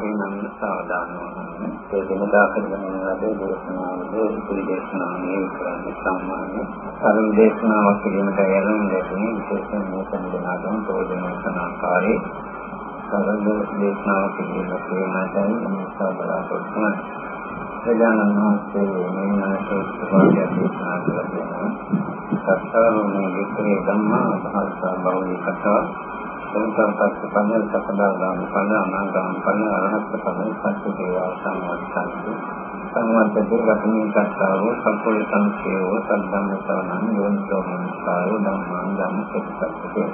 නම් සාදාන වන්නේ ඒ වෙනදා කරගෙන යන ලද දේශනාවලදී ඉතිරි දේශනාවේ කරන්නේ සාමාන්‍ය කරුණ දේශනාවක් කිරීමට යන ලැබෙන විශේෂයෙන් මේ සම්බන්ධතාවන ප්‍රයෝජන කරන ආකාරයේ කරුණ දේශනාවක් කිරීමට වෙනතයි මේ බලාපොරොත්තු වෙනවා. සජානන මහත්මයේ මේ නාමයේ සුභාග්‍ය දේශනා කරනවා. සත්‍යවම වික්‍රේ ධම්මා භාෂා බෞද්ධ කතා සංසාරපත් පඤ්ඤා සකදාගාම ඵල අනාගාම ඵල අරහත් ඵල පස්සේ දේවා සම්වත්තන්ති සංවත්තේ ගතමින් කස්සාවෝ සම්පූර්ණ සංකේයෝ සම්ධම්ම සවනං යෝනිසෝ මනසාරෝ ධම්මං ධම්ම සත්‍යපත්තේ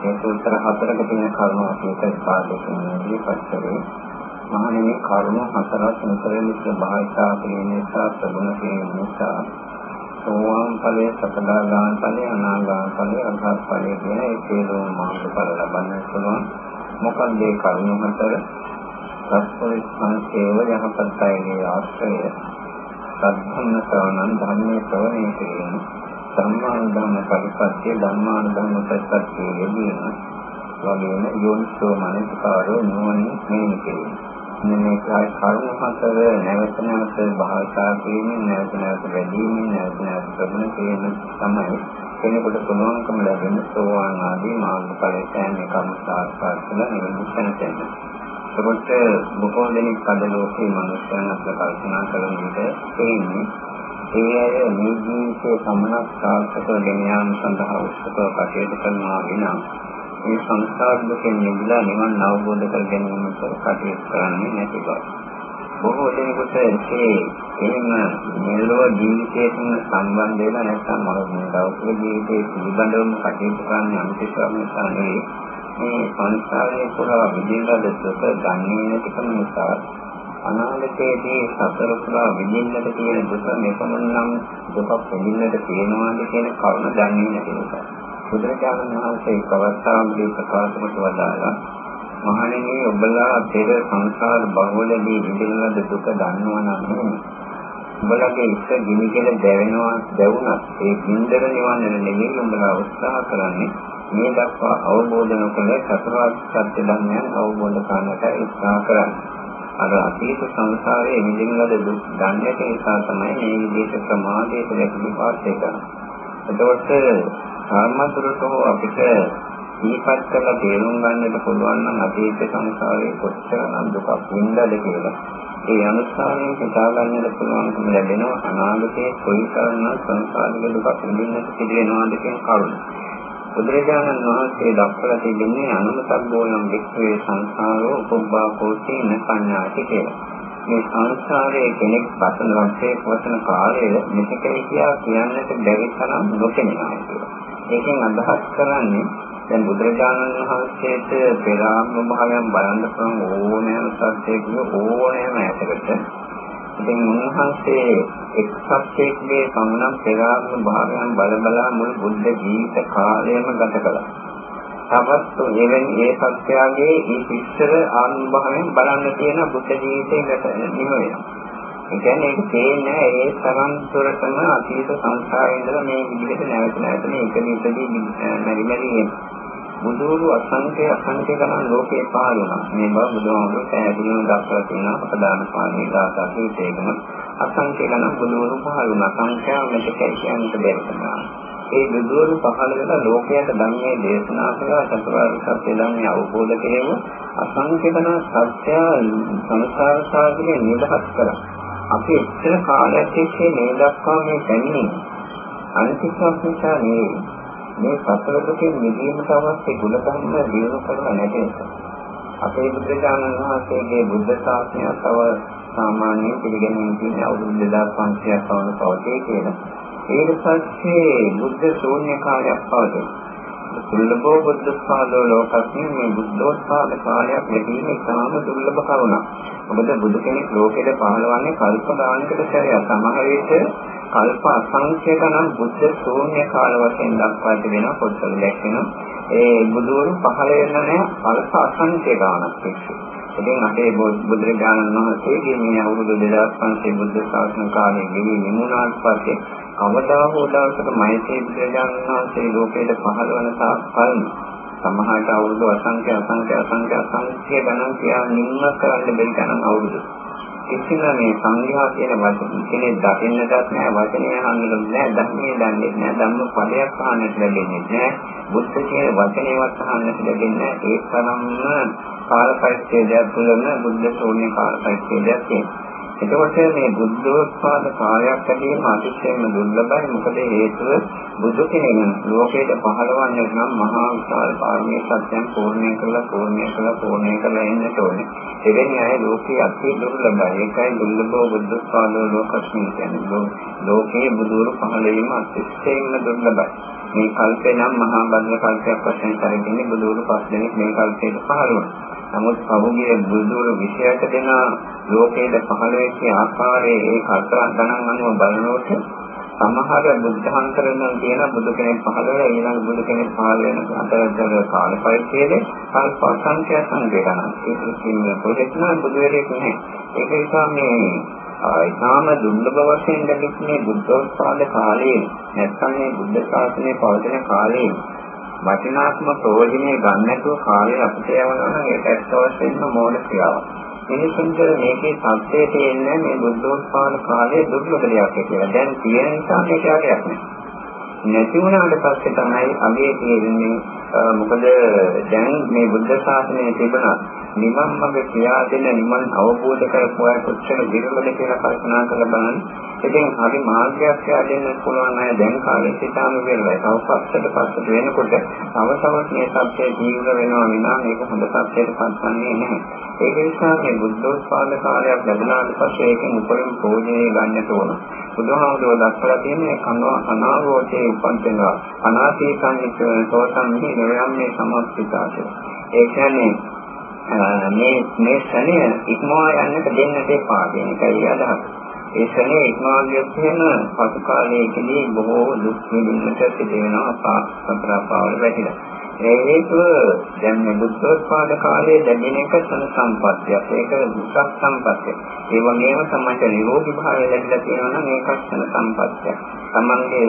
මේ සූත්‍ර හතරක තියෙන කරුණු අපි එක පාඩකෙදී පස්සේ මහණෙනි කරුණු හතරක් මෙතන භාවිතා කිරීම නිසා ප්‍රගුණ කිරීම නිසා සෝවාන් ඵලයේ සකදාගාම ඵලයේ අනාගාම ඵලයේ අරහත් ඵලයේ කියන ඒ සියලුම මාර්ගඵල ලබන්න පුළුවන්. මොකද මේ කරුණු හතර? සත්පුරුෂ සංකේව යහපත්යිගේ ආශ්‍රය. සද්ධම්ම ශ්‍රවණං ධර්මයේ ශ්‍රවණය කිරීම. ධම්මානුධම්ම පරිපත්‍ය ධම්මානුධම්ම පරිපත්‍ය යෙදීම. වගේම යෝනිසෝ මනසකාරෝ නුවණින් මෙහෙම කිරීම. මේ කර්ම හතර නැවත නැවත භාවිතා කිරීමෙන් නැවත නැවත වැඩිමින් නැවත නැවත ප්‍රගුණ කිරීම තමයි කෙනෙකුට පුළුවන්කම ලැබෙන සෝවාන් ආදී මාර්ගඵල සෑම එකම සාක්ෂාත් කළ නිර්මිෂණ තැන. ඒකට බොහෝ දෙනෙක් අද ලෝකේ මනුෂ්‍යයන් අතර කල්පනා කරන විට තේින්නේ ඒ අය මේ ජීවිතයේ සමනක් සාර්ථක ගෙන යාම සඳහා උත්සව කටයුතු කරනවා විනා මේ සංසාර දුකෙන් මිදලා නිවන් අවබෝධ කර ගැනීමට කටයුතු කරන්නේ නැති බව. බොහෝ දෙනෙකුට ඒ එහෙම මෙලොව ජීවිතයෙන් සම්බන්ධ වෙලා නැත්නම් මේ දවසක ජීවිතයේ පිළිබඳවම කටයුතු කරන්නේ අනිත්‍යම නිසා නෙවෙයි. මේ සංසාරයේ පුරා විඳින්නද දුක දන්නේ නැතිකම නිසා අනාගතයේදී සතර පුරා විඳින්නට තියෙන දුක මෙපමණනම් දුකක් විඳින්නට තියෙනවාද කියන කරුණ දන්නේ නැති නිසා. බුදුරජාණන් වහන්සේ කවස්ථාවකදී ප්‍රකාශ කොට වදාළා. මහණෙනි ඔබලා පෙර සංසාර බහුලදී විඳින දුක දන්නවා නම් ඔබලගේ ඉස්ස ගිනිගෙන දැවෙනවා දැවුණත් ඒ බින්දර නිවන්න නෙමෙයි ඔබලා උත්සාහ කරන්නේ. මේ දක්වා අවබෝධ නොකළ චතුරාර්ය සත්‍ය ධර්මයන් අවබෝධ කරන්නට උත්සාහ කරන්නේ. අර අතීත සංසාරයේ විඳින ලද දුක් දන්නේ නිසා තමයි මේ විදිහට ප්‍රමාදයට ලැබෙන පාස්සේ කරන්නේ. එතකොට සාමතුරට හෝ අපිට දීපත් කරලා තේරුම් ගන්නට පුළුවන් නම් අතීත සංසාරයේ කොච්චරනම් දුකක් වින්දාද කියලා. ඒ අනුස්ථානයෙන් හිතා ගන්නට පුළුවන්කම ලැබෙනවා අනාගතයේ කොයිතරම් සංසාරික දුකක් විඳින්නට සිදු වෙනවද කියන කරුණ. බුදුරජාණන් වහන්සේ දක්වලා තිබෙන්නේ අනුමතබ්බෝනම් වික්‍රේ සංසාරෝ උපබ්බා කෝටි නපඤ්ඤාති කියලා. මේ සංසාරයේ කෙනෙක් පතන වශයෙන් පවතන කාලය මෙතකේ කියා කියන්නට බැරි තරම් නොකෙනවා කියලා. ඒකෙන් අදහස් කරන්නේ දැන් බුදුරජාණන් වහන්සේට පෙර ආත්ම භාවයන් බලන්න පුළුවන් ඕනෑම සත්‍යයක ඕනෑම ඇතකට ඉතින් උන්වහන්සේ එක් සත්‍යයකගේ සම්නම් පෙර ආත්ම භාවයන් බල බලා මුළු බුද්ධ ජීවිත කාලයම ගත කළා. තවත් එවැනි ඒ සත්‍යයගේ මේ පිටතර ආත්ම භාවයන් බලන්න තියෙන බුද්ධ ජීවිතයකට නිම වෙනවා. ඒ කියන්නේ ඒක තේන්නේ ඒ තරම් දුරටම අතීත සංසාරයේ ඉඳලා මේ විදිහට නැවත නැවත මේ එක නිතරදී මෙරි මෙරි බුදුරු අසංඛ්‍ය අසංඛ්‍ය ගණන් ලෝකේ පහළ වුණා. මේ බව බුදුහාමුදුරුවෝ පැහැදිලිව දක්වලා තියෙනවා අපදාන පාණී දාසා කීතේකම අසංඛ්‍ය ගණන් බුදුරු පහළ වුණා. සංඛ්‍යාව මෙතකයි කියන්නට බැහැ. ඒ බුදුරු පහළ වෙලා ලෝකයට ධර්මයේ දේශනා කළා චතුරාර්ය සත්‍ය ධර්මය අවබෝධ කෙරෙම අසංඛ්‍ය ගණන් සත්‍ය සංසාර සාගරේ නිදහස් කරා. අපි එච්චර කාලයක් තිස්සේ මේ දක්වා මේ දැනෙන්නේ අනිත්‍යයක් නිසා නෙවෙයි. මේ සතර දුකෙන් මිදීමට අවශ්‍ය ගුණ ධර්ම දියුණු කරලා නැති නිසා. අපේ බුදුරජාණන් වහන්සේගේ බුද්ධ ශාසනය තව සාමාන්‍ය පිළිගැනීම තියෙන අවුරුදු 2500ක් වන පවතේ කියලා. ඒක පස්සේ බුද්ධ ශූන්‍ය කාලයක් පවතී. දුර්ලභෝ බුද්ධස්පාදෝ ලෝකස්මින් මේ බුද්ධෝත්පාද කාලයක් ලැබීම ඉතාම දුර්ලභ කරුණක්. මොකද බුදු කෙනෙක් ලෝකෙට පහළවන්නේ කල්ප ගානකට සැරයක්. සමහර විට කල්ප අසංඛ්‍ය ගණන් බුද්ධ ශූන්‍ය කාල වශයෙන් දක්වා තිබෙනවා පොත්වල දැක්වෙනවා. ඒ බුදුවරු පහළ වෙන්න නැහැ කල්ප අසංඛ්‍ය ගානක් තිස්සේ. ඉතින් අපේ බුදුරජාණන් වහන්සේගේ මේ අවුරුදු 2500 බුද්ධ ශාසන කාලයේ ගෙවි නිමුණාට පස්සේ කවදා හෝ දවසක මෛත්‍රී බුදුරජාණන් වහන්සේ ලෝකයට පහළ වන තාක් කල්ම සමහරට අවුරුදු අසංඛ්‍ය අසංඛ්‍ය අසංඛ්‍ය අසංඛ්‍ය ගණන් කියා නිම්ම කරන්න බැරි තරම් අවුරුදු. කිසිම මේ සංඝයා කියන වචන කෙනෙක් දකින්නටත් නෑ වචනේ අහන්නට නෑ ධර්මයේ දන්නේ නෑ ධම්ම පදයක් අහන්නට ලැබෙන්නේ නෑ බුද්ධ කියන වචනේවත් අහන්නට ලැබෙන්නේ නෑ ඒ තරම්ම කාල පරිච්ඡේදයක් තුළම බුද්ධ ශෝණ්‍ය කාල පරිච්ඡේදයක් තියෙනවා. එතකොට මේ බුද්ධෝත්පාද කාලයක් ඇදීම අතිශයින්ම දුර්ලභයි මොකද හේතුව බුදු කෙනෙක් ලෝකයට පහළවන්නේ නම් මහා විශාල පාරමී සත්‍යයන් පූර්ණය කරලා පූර්ණය කරලා පූර්ණය කරලා එන්නට ඕනේ. එවැනි අය ලෝකයේ අති දුර්ලභයි. ඒකයි දුර්ලභව බුද්ධෝත්පාදෝ ලෝකස්මින් කියන්නේ. ලෝකයේ බුදුරු පහළ වීම අතිශයින්ම දුර්ලභයි. මේ කල්පේ නම් මහා බද්ද කල්පයක් වශයෙන් සැලකෙන්නේ බුදුරු පස් දෙනෙක් මේ කල්පයට පහළ වුණා. නමුත් පහුගිය බුදුරු 28 දෙනා ලෝකයේ පහළ වෙච්ච ආකාරයේ ඒ කල්පනා ගණන් අනුව බලනකොට සමහර බුද්ධාන්තරණ කියන බුදු කෙනෙක් පහළ වෙලා ඊළඟ බුදු කෙනෙක් පහළ වෙන අතරතර කාල පරිච්ඡේදයේ කල්ප සංඛ්‍යා සංකේතන ඒක කියන්නේ පොඩ්ඩක් නම් බුදු වෙලෙක් නෑ. ඒක නිසා මේ ඉතාම දුර්ලභ වශයෙන් ලැබෙන්නේ බුද්ධෝත්පාද කාලයේ නැත්නම් මේ බුද්ධ ශාසනය පවතින කාලයේ වටිනාත්ම ප්‍රයෝජනය ගන්න නැතුව කාලය අපිට යවනවා නම් ඒක ඇත්ත වශයෙන්ම මෝඩ ක්‍රියාවක්. මිනිසුන්ට මේකේ සත්‍යයට එන්නේ මේ බුද්ධෝත්පාද කාලයේ දුර්ලභ දෙයක් කියලා. දැන් තියෙන නිසා මේක යටයක් නෑ. නැති වුණාට පස්සේ තමයි අගේ තියෙන්නේ මොකද දැන් මේ බුද්ධ ශාසනය තිබුණා නිවන් මඟ කියා දෙන නිවන් අවබෝධ කරගන්න කොච්චර විරලද කියලා කල්පනා කරලා බලන්න. ඉතින් හරි මාර්ගයක් කියලා දෙන්න පුළුවන් අය දැන් කාලේ සිතාම වෙනවා. තව පස්සට පස්සට වෙනකොට තව තවත් මේ සත්‍යය ජීවර වෙනවා විනා මේක හොඳ සත්‍යයට පත්වන්නේ නැහැ. ඒක නිසා මේ බුද්ධෝත්පාද කාලයක් ලැබුණාට පස්සේ ඒකෙන් උපරිම ප්‍රයෝජනෙ ගන්නට ඕන. බුදුහාමුදුරුවෝ දක්වලා තියෙන්නේ කනවා අනාවෝචේ උපන්තනවා. අනාථීකං සෝතම්හි නිරයම්මේ සමස්තිතාච. ඒ කියන්නේ මේ මේ ශරණය ඉක්මවා යන්නට දෙන්නට එපා කියන එකයි අදහස. ඒ ශරණය ඉක්මවා ගියොත් එහෙම පසු කාලයකදී බොහෝ දුක් විඳින්නට සිදු වෙනවා පාස්තර පාවල වැටිලා. ඒ හේතුව දැන් මේ බුද්ධෝත්පාද කාලයේ ලැබෙන එක සන සම්පත්තියක්. ඒක දුක්ඛ සම්පත්තිය. ඒ වගේම තමයි නිරෝගී භාවය ලැබිලා තියෙනවා නම් ඒකත් සන සම්පත්තියක්. තමන්ගේ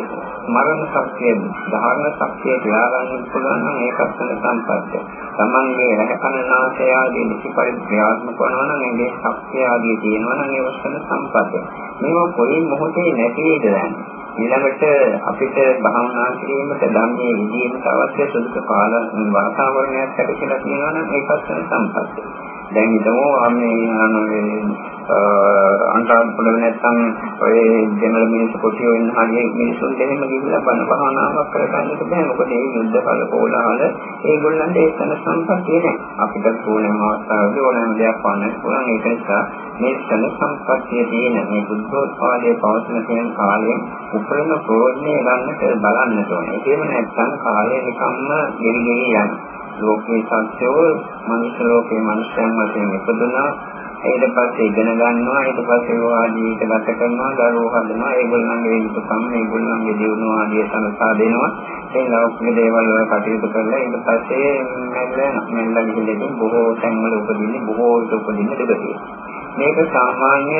මරණ ශක්තිය, ධාරණ ශක්තිය ක්‍රියාගන්න පුළුවන් නම් ඒකත් සන සම්පත්තිය. තමන්ගේ රහකනාසය ආදී නිසි පරිත්‍යාත්මක කරනවා නම් ඒ ශක්තිය ආදී තියෙනවා නම් ඒක සන සම්පත්තිය. මේවා කොයි මොහොතේ නැති වෙයිද දැන්? ඊළඟට අපිට භාවනා කිරීමට ධම්මයේ විදීමට අවශ්‍ය සුදුසු කාල වාතාවරණයක් ඇති කියලා කියනවා නම් ඒකත් සම්පත්තිය. දැන් හිතමු මේ අන්තරාපල නැත්තම් ඔය ජනරල් මිනිස්සු කොටිය වෙන හරිය මිනිස්සුන් දෙහෙම ගිහිල්ලා බණ භාවනාවක් කරගන්නට බෑ. මොකද මේ යුද්ධ කල කෝලහල ඒගොල්ලන්ට ඒ තන සම්පත්තිය නෑ. අපිට ඕනෑම අවස්ථාවකදී ඕනෑම දෙයක් වන්න පුළුවන්. ඒක නිසා මේ තන සම්පත්තිය තියෙන මේ බුද්ධෝත්පාදයේ පවතින තියෙන කාලයෙන් උපරිම ප්‍රයෝජනය ගන්නට බලන්නට ඕනේ. ඒකෙම නැත්තම් කාලය නිකම්ම ගෙවි ගෙවි යනවා. ලෝකේ සත්‍යෝ මනුෂ්‍ය ලෝකේ මනුෂ්‍යයන් වශයෙන් ඉපදුනා. ඊට පස්සේ ඉගෙන ගන්නවා ඊට පස්සේ ඒවා ජීවිත ගත කරනවා දරුවෝ හදනවා. ඒගොල්ලන්ගේ යුතුයකම් ඒගොල්ලන්ගේ දියුණුව ආදී සනසා දෙනවා. ඒ ලෞකික දේවල් වල කටයුතු කරලා ඊට පස්සේ මැල්ල මැල්ල ගිහින් බොහෝ තැන්වල උපදින්නේ බොහෝ විට උපදින්න දෙකතියි මේක සාමාන්‍ය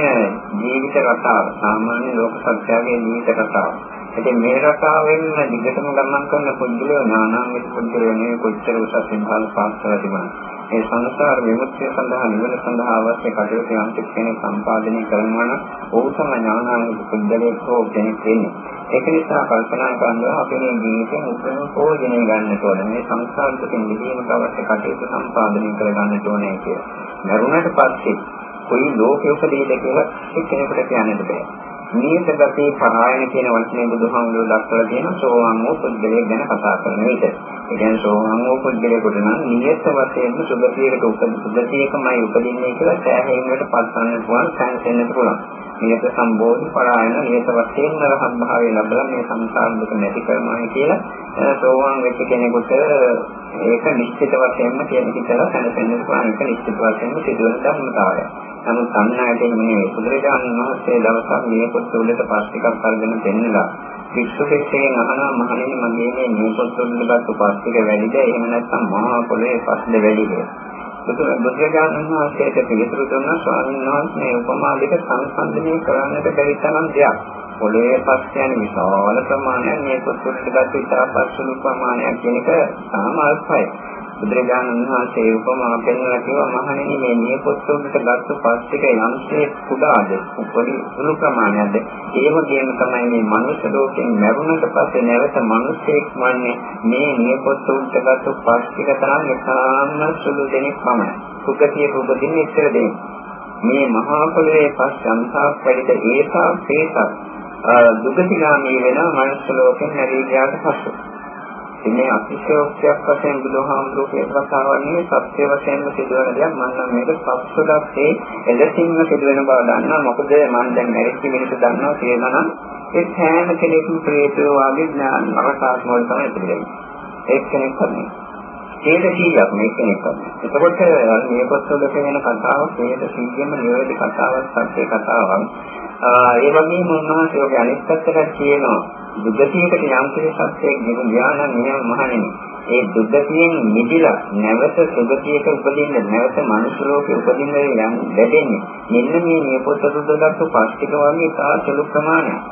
ජීවිත රටාව සාමාන්‍ය ලෝක සත්‍යයේ ජීවිත රටාව. ඉතින් මේ රටාවෙන් දිගටම ගමන් කරන පුද්ගලයෝ ඥානාන්විත පුද්ගලයෝ නෙවෙයි කොච්චර උසස් විභාග පාස් කරලා තිබුණා. ඒ සංසාර විමුක්තිය සඳහා නිවන සඳහා අවශ්‍ය කටයුතු යම් කෙනෙක් සම්පාදනය කරනවා නම් ඔහු තමයි ඥානාන්විත පුද්ගලයෙක් හෝ කෙනෙක් වෙන්නේ. ඒක නිසා කල්පනා කරනවා අපේ ජීවිතේ උපරිම ප්‍රයෝජනය ගන්නට ඕන. මේ සංසාර දුකින් මිදීමට අවශ්‍ය කටයුතු සම්පාදනය කර ගන්නට ඕනේ කියලා. මරුණට පස්සේ කොයි ලෝකෙ උපදීද කියලා කෙනෙකුට කියන්නට බෑ. නියත ගතිය පරායන කියන වචනේ බුදුහාමුදුරුවෝ දක්වලා තියෙන සෝවාන් වූ පුද්ගලයෙක් ගැන කතා කරන විට. ඒ කියන්නේ සෝවාන් වූ පුද්ගලයෙකුට නම් නියත වශයෙන්ම සුගතියකට උපදින සුගතියකමයි උපදින්නේ කියලා සෑහීමකට පත්වන්න පුළුවන්, සංසෙන්නට පුළුවන්. නියත සම්බෝධි පරායන නියත වශයෙන්ම රහත් භාවය ලැබලා මේ සංසාර දුක නැති කරනවා කියලා සෝවාන් වෙච්ච කෙනෙකුට ඒක නිශ්චිත වශයෙන්ම කියන කියලා දැනගන්න පුළුවන්. ඒක නිශ්චිත වශයෙන්ම සිදුවන ධර්මතාවයක්. නමුත් අන්නාට මේ බුදුරජාණන් වහන්සේ දවසක් මේ පොත් වලට පස් ටිකක් අරගෙන දෙන්නලා වික්ෂු කෙනෙක්ගෙන් අහනවා මහණෙනි මගේ මේ මේ පොත් වලට පස් ටික වැඩිද එහෙම නැත්නම් මහා පොළේ පස්ද වැඩිද බුදුරජාණන් වහන්සේට පිළිතුරු දුන්නා ස්වාමීන් වහන්සේ මේ උපමා දෙක සංසන්දනය කරන්නට බැරි තරම් දෙයක් පොළවේ පස් යන විශාල ප්‍රමාණයක් මේ පොත්වලට ගත්ත ඉතා පස්සළු ප්‍රමාණයක් කියන එක සාමාන්‍යයි. බුදුරජාණන් වහන්සේ උපමා පෙන්වලා කිව්වා මහණෙනි මේ නියපොත්තොකට ගත්ත පස් ටික යම්සේ කුඩාද? පොඩි සුළු ප්‍රමාණයක්ද? ඒ වගේම තමයි මේ මනුෂ්‍ය ලෝකෙන් මරුණට පස්සේ නැවත මිනිසෙක් වන්නේ මේ නියපොත්තොකට ගත්ත පස් ටික තරම් එකාම සුළු දෙනෙක් පමණයි. සුගතිය උපදින්න ඉස්සර දෙන්නේ මේ මහා පොළවේ පස් යම්තාක් වැඩිද? ඒසා පේසක් දුගතිගාමී වෙන මනුෂ්‍ය ලෝකෙන් හැරී ගියාට පස්සේ. ඉන්නේ අතිශයෝක්තියක් වශයෙන් බුදුහාමුදුරුවෝ ප්‍රකාශවන්නේ සත්‍ය වශයෙන්ම සිදුවන දෙයක්. මම නම් මේක සත්‍යයක් ඒ එලෙසින්ම සිදුවෙන බව දන්නවා. මොකද මම දැන් මැරිච්ච මිනිස්සු දන්නවා කියලා නම් ඒ සෑම කෙනෙකුම ප්‍රේතෝ වාගේ ඥාන අරසාස් වල තමයි පිළිගන්නේ. ඒක කෙනෙක් තමයි ඒක කීයක් මේ කෙනෙක් තමයි එතකොට මේ පොත්වල කියන කතාව මේක සීගෙම නිවැරදි කතාවක් සත්‍ය කතාවක්. ඒ වගේම උන්වහන්සේ ඔය අනිත් පැත්තට කියනවා. දුගතියකට යම් කිසි සත්‍යයක් ඥාන නියම මහණෙනි. ඒ දුගතියෙන් මිදිලා නැවත සුගතියක උපදින්න නැවත මනුෂ්‍ය ලෝකෙ උපදින්න යම් ලැබෙන්නේ මෙන්න මේ නියපොත සුදුදත්තු පස්තික වගේ තා සුළු ප්‍රමාණයක්.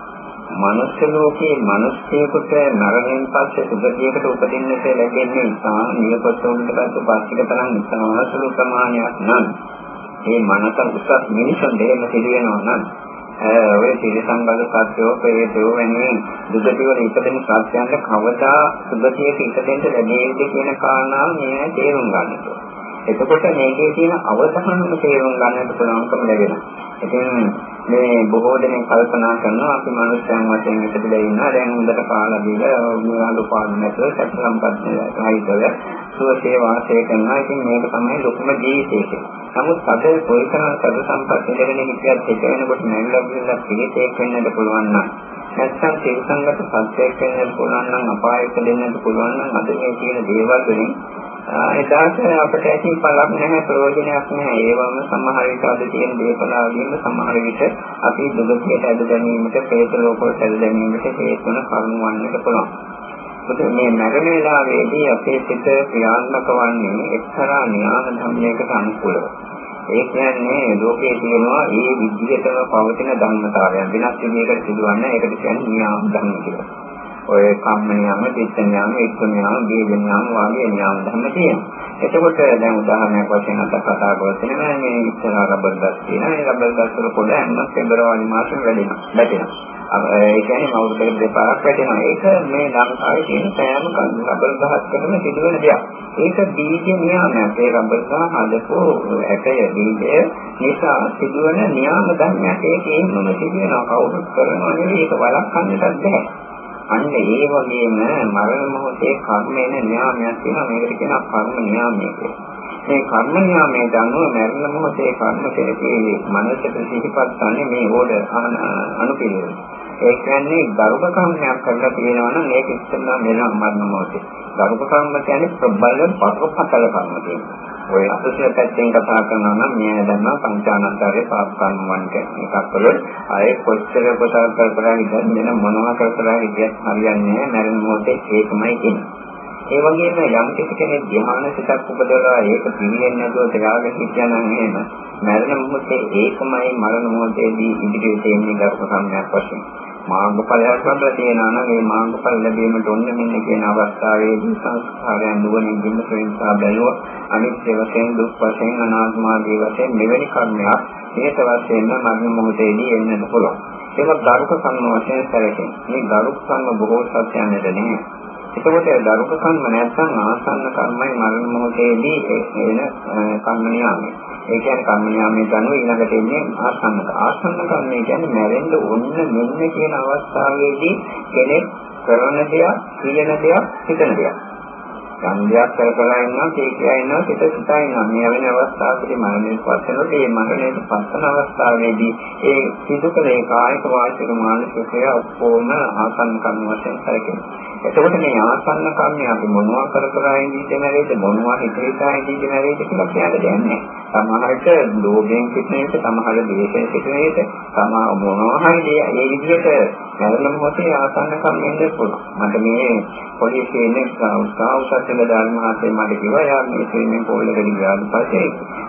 මනුෂ්‍ය ලෝකයේ මිනිස්සෙකුට මරණයෙන් පස්සේ සුගතියකට උපදින්නට ලැබෙන්නේ තා නියපොත සුදුදත්තු පස්තික තරම් ඉතාම සුළු ප්‍රමාණයක් නම් මේ මනස උසස් මිනිසුන් දෙහෙම පිළිවෙනවා නම් ඔය තිරසංගල සත්‍යෝ ප්‍රේතෝ වැනි දුකටි වල ඉපදෙන සත්‍යයන්ට කවදා සුභතියට ඉපදෙන්න ලැබෙයිද කියන කාරණාව මේ තේරුම් ගන්නට. එතකොට මේකේ තියෙන අවධානම තේරුම් ගන්නට පුළුවන්කම ලැබෙනවා. ඉතින් මේ බොහෝ දෙනෙක් කල්පනා කරනවා අපි මනුස්සයන් වශයෙන් ඉපදලා ඉන්නවා දැන් හොඳට කාලා දීලා මුලාලු පාන නැතුව සැප සම්පත් රහිතව සුවසේ වාසය කරනවා. ඉතින් මේක තමයි ලොකුම ජීවිතය කියලා. නමුත් අද කොයිතරම් සබ සම්පත් ඉඳගෙන හිටියත් එක වෙනකොට නැවිලා ගිහිල්ලා පිළිතේක් වෙන්නත් පුළුවන් නම් නැත්නම් තේසංගත සත්‍යයක් වෙන්නත් පුළුවන් නම් අපායක දෙන්නත් පුළුවන් නම් අද මේ කියන දේවල් වලින් එදාට අපිට ඇති පළක් නැහැ ප්‍රයෝජනයක් නැහැ. ඒවම සමහර විට අද තියෙන දේපලාවලින්ම සමහර විට අපි දුගතියට ඇද ගැනීමට ප්‍රේත ලෝකවලට ඇද ගැනීමට හේතු වන කරුණු වන්නට පුළුවන්. මොකද මේ මරණ වේලාවේදී අපේ සිත ක්‍රියාත්මක වන්නේ එක්තරා න්‍යාය ධර්මයකට අනුකූලව. ඒ කියන්නේ ලෝකයේ තියෙනවා ඒ විදිහටම පවතින ධර්මතාවයන් වෙනස් විදිහකට සිදුවන්නේ ඒකට කියන්නේ න්‍යාය ධර්ම කියලා. ඔය කම්ම න්‍යාය, චිත්ත න්‍යාය, ඒක්ක න්‍යාය, බීජ න්‍යාය වගේ න්‍යාය ධර්ම තියෙනවා. එතකොට දැන් උදාහරණයක් වශයෙන් අද කතා කරලා තියෙනවා මේ ඉස්සර රබර් දස් තියෙනවා. ඒ රබර් දස් වල පොළ හැම පෙබරවාරි මාසෙම වැඩිනවා. වැටෙනවා. ඒ කියන්නේ අවුරුද්දකට දෙපාරක් වැටෙනවා. ඒක මේ ලංකාවේ තියෙන සෑම රබර් ගහකටම සිදුවෙන දෙයක්. ඒක බීජ නියාමයක්. ඒ රබර් ගහ හදපු ඇටය බීජය නිසා සිදුවන නියාම ධර්මයක්. ඒක එහෙමම සිදුවෙනවා. කවුරුත් කරනවා නෙවෙයි ඒක වළක්වන්නට බැහැ. අන්න ඒ වගේම මරණ මොහොතේ කර්මයෙන් නියාමයක් තියෙනවා. මේකට කියනවා කර්ම නියාමය කියලා. මේ කර්ම නියාමයේ අනුව මරණ මොහොතේ කර්ම කෙරෙහි මනසට සිහිපත් ගන්න මේ ඕඩ අනුපිළිවෙල. ඒ කියන්නේ දරුක කර්මයක් කරලා තියෙනවා නම් මේක ඉස්සෙල්ලා මෙලම මරණ මොහොතේ. දරුක කර්ම කියන්නේ ප්‍රබල පතල කර්ම තියෙනවා. ඔය අසුසල පැත්තෙන් කතා කරනවා නම් මේ දන්නා පංචානන්තරේ පාප කර්ම වන්ට එකක් වල අය කොච්චර කොටල් කර කර ඉඳන් වෙන මොනවා කර කර ඉඳියත් හරියන්නේ නැහැ මරණ මොහොතේ ඒකමයි තියෙන්නේ. ඒ වගේම යම් කෙනෙක් ධ්‍යාන සිතක් උපදවලා ඒක පිළිෙන්නේ නැතුව තියාගෙන හිටියනම් එහෙම මරණ මොහොතේ ඒකමයි මරණ මොහොතේදී ඉදිරියට එන්නේ දර්ශ සම්යක් වශයෙන්. මාර්ගඵලයක් ලැබලා තියෙනවා නම් මේ මාර්ගඵල ලැබීමට ඔන්න මෙන්න කියන අවස්ථාවේදී සංස්කාරයන් නුවණින් බින්ද ප්‍රේමසා බැලුවා අනිත්‍ය වශයෙන් දුක් වශයෙන් අනාත්ම ආදී වශයෙන් මෙවැනි කර්මයක් හේත වශයෙන්ම මරණ මොහොතේදී එන්නට පුළුවන්. ඒක දරුක කර්ම වශයෙන් සැලකෙන. මේ දරුක කර්ම බොහෝ සත්‍යයන්ට නෙමෙයි. එතකොට දරුක කර්ම නැත්නම් ආසන්න කර්මයි මරණ මොහොතේදී එන කර්ම නියාමය. ඒ කියන්නේ කර්ම නියාමයේ අනුව ඊළඟට එන්නේ ආසන්න ආසන්න කර්මය කියන්නේ මැරෙන්න ඕන මෙන්න කියන අවස්ථාවේදී කෙනෙක් කරන දෙයක්, කියන දෙයක්, හිතන දෙයක්. ඡන්දයක් කර කර ඉන්නවා, කේකියා ඉන්නවා, සිත සිතා ඉන්නවා. මේ වෙන අවස්ථාවකදී මරණයට පත් වෙනකොට මේ මරණයට පත් වෙන අවස්ථාවේදී ඒ සිදු කලේ කායික වාචික මානසික ක්‍රියා ඔක්කොම ආසන්න කර්ම වශයෙන් කරකිනවා. එතකොට මේ ආසන්න කර්මය අපි මොනවා කර කර ඉඳී නැරෙයිද මොනවා හිතේසා ඉඳී නැරෙයිද කියලා කියන්න දෙයක් නැහැ. සමහරට ලෝභයෙන් සිටින එක, සමහර දේශයෙන් සිටින එක, සමහර මොනවා හරි ඒ විදිහට මරණ මොහොතේ ආසන්න කම්මෙන්ද පුළුවන්. මට මේ පොඩි කෙනෙක් උත්සාහ උසස්ල ධර්ම මහත්තයා මට කිව්වා යා මේ ස්විමින් පූල් එකට ගියාට පස්සේ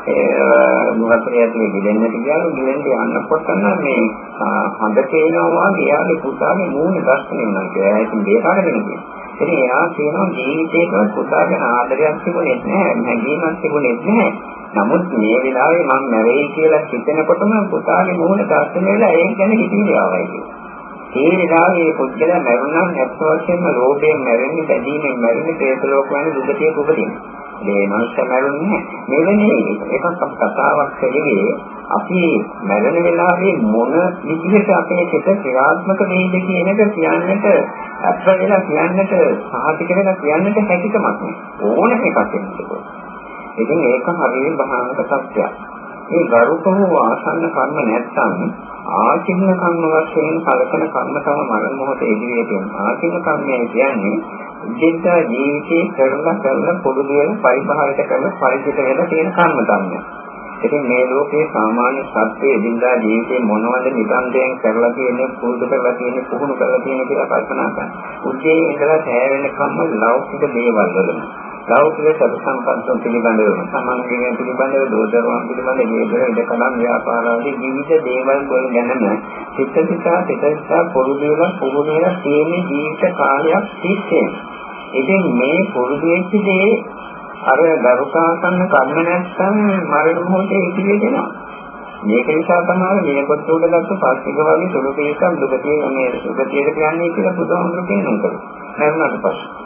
ඒ මොහොතේ ඇතුලේ ගිලෙන්නට ගියාලු ගිලෙන්න යනකොට මේ හඳ තේනවා වගේ යාගේ පුතාගේ මූණ දර්ශනය වුණා කියලා. ඒකෙන් දෙපාරගෙන ගියා. ඉතින් එයා කියනවා ජීවිතේක පුතාගෙන ආදරයක් තිබුණේ නැහැ, නැගීමක් තිබුණේ නැහැ. නමුත් මේ වෙලාවේ මම මැරෙයි කියලා හිතනකොටම පුතාගේ මූණ දර්ශනය වෙලා ඒක ගැන හිතේ ආවයි කියලා. ඒ වෙලාවේ පුද්ගලයා මරුණා නැත්ත වශයෙන්ම රෝගයෙන් මැරෙන්නේ, බැඳීමෙන් මැරෙන්නේ, ප්‍රේත ලෝක වන දුකේ උපදින්නේ. මේ මනුෂ්‍ය මරුන්නේ මෙවැනි එකක් අප කතාවක් කළේ අපි මරණ වෙලාවේ මොන විදිහට අපේ සිත ක්‍රියාත්මක වෙයිද කියන එක කියන්නට අත්ව වෙලා කියන්නට සාහිත කරලා කියන්නට හැකියාවක් ඕනම එකක් වෙන්නකෝ. ඉතින් ඒක හරියට බහනක සත්‍යයක්. මේ ගරුක වූ ආසන්න කර්ම නැත්නම් ආචින්න කර්ම වශයෙන් කලකන කර්ම තම මරණ මොහොතේ ඉදිරියට ආචින්න කර්මය කියන්නේ ජීවිත ජීවිතේ කරලා කරලා පොදු වෙන පරිභාවිත කරන පරිචිත වෙන තියෙන කර්ම ධර්මය. ඉතින් මේ ලෝකේ සාමාන්‍ය සත්‍ය එදිනදා ජීවිතේ මොනවද නිබන්ධයෙන් කරලා තියෙන්නේ පුරුදු කරලා තියෙන්නේ පුහුණු කරලා තියෙන්නේ කියලා කල්පනා කරනවා. උදේ ඉඳලා සෑය වෙනකම්ම ලෞකික දේවල් වලම ලෞකික සතු සම්පන්න පිළිබඳව සමාජීය පිළිබඳව දෝදරුවන් පිළිබඳව ජීවිතේ ඉදකලම් ව්‍යාපාර ආදී විවිධ දේවල් වල ගැනම චිත්ත සිතා පිට සිතා පුරුදු වෙලා පුහුණු වෙලා තියෙන ජීවිත කාලයක් තිස්සේ. ඉතින් මේ පුරුදු වෙච්ච දේ අර දරුකාසන්න කර්ම නැත්නම් මරණ මොහොතේ ඉතිරි වෙනවා. මේක නිසා තමයි මේ පොත් උඩ ගත්ත පාස්තික වගේ සුළු පිළිසම් දුකතිය මේ සුගතියට කියන්නේ කියලා බුදුහාමුදුරු කියනවා. මරණයට පස්සේ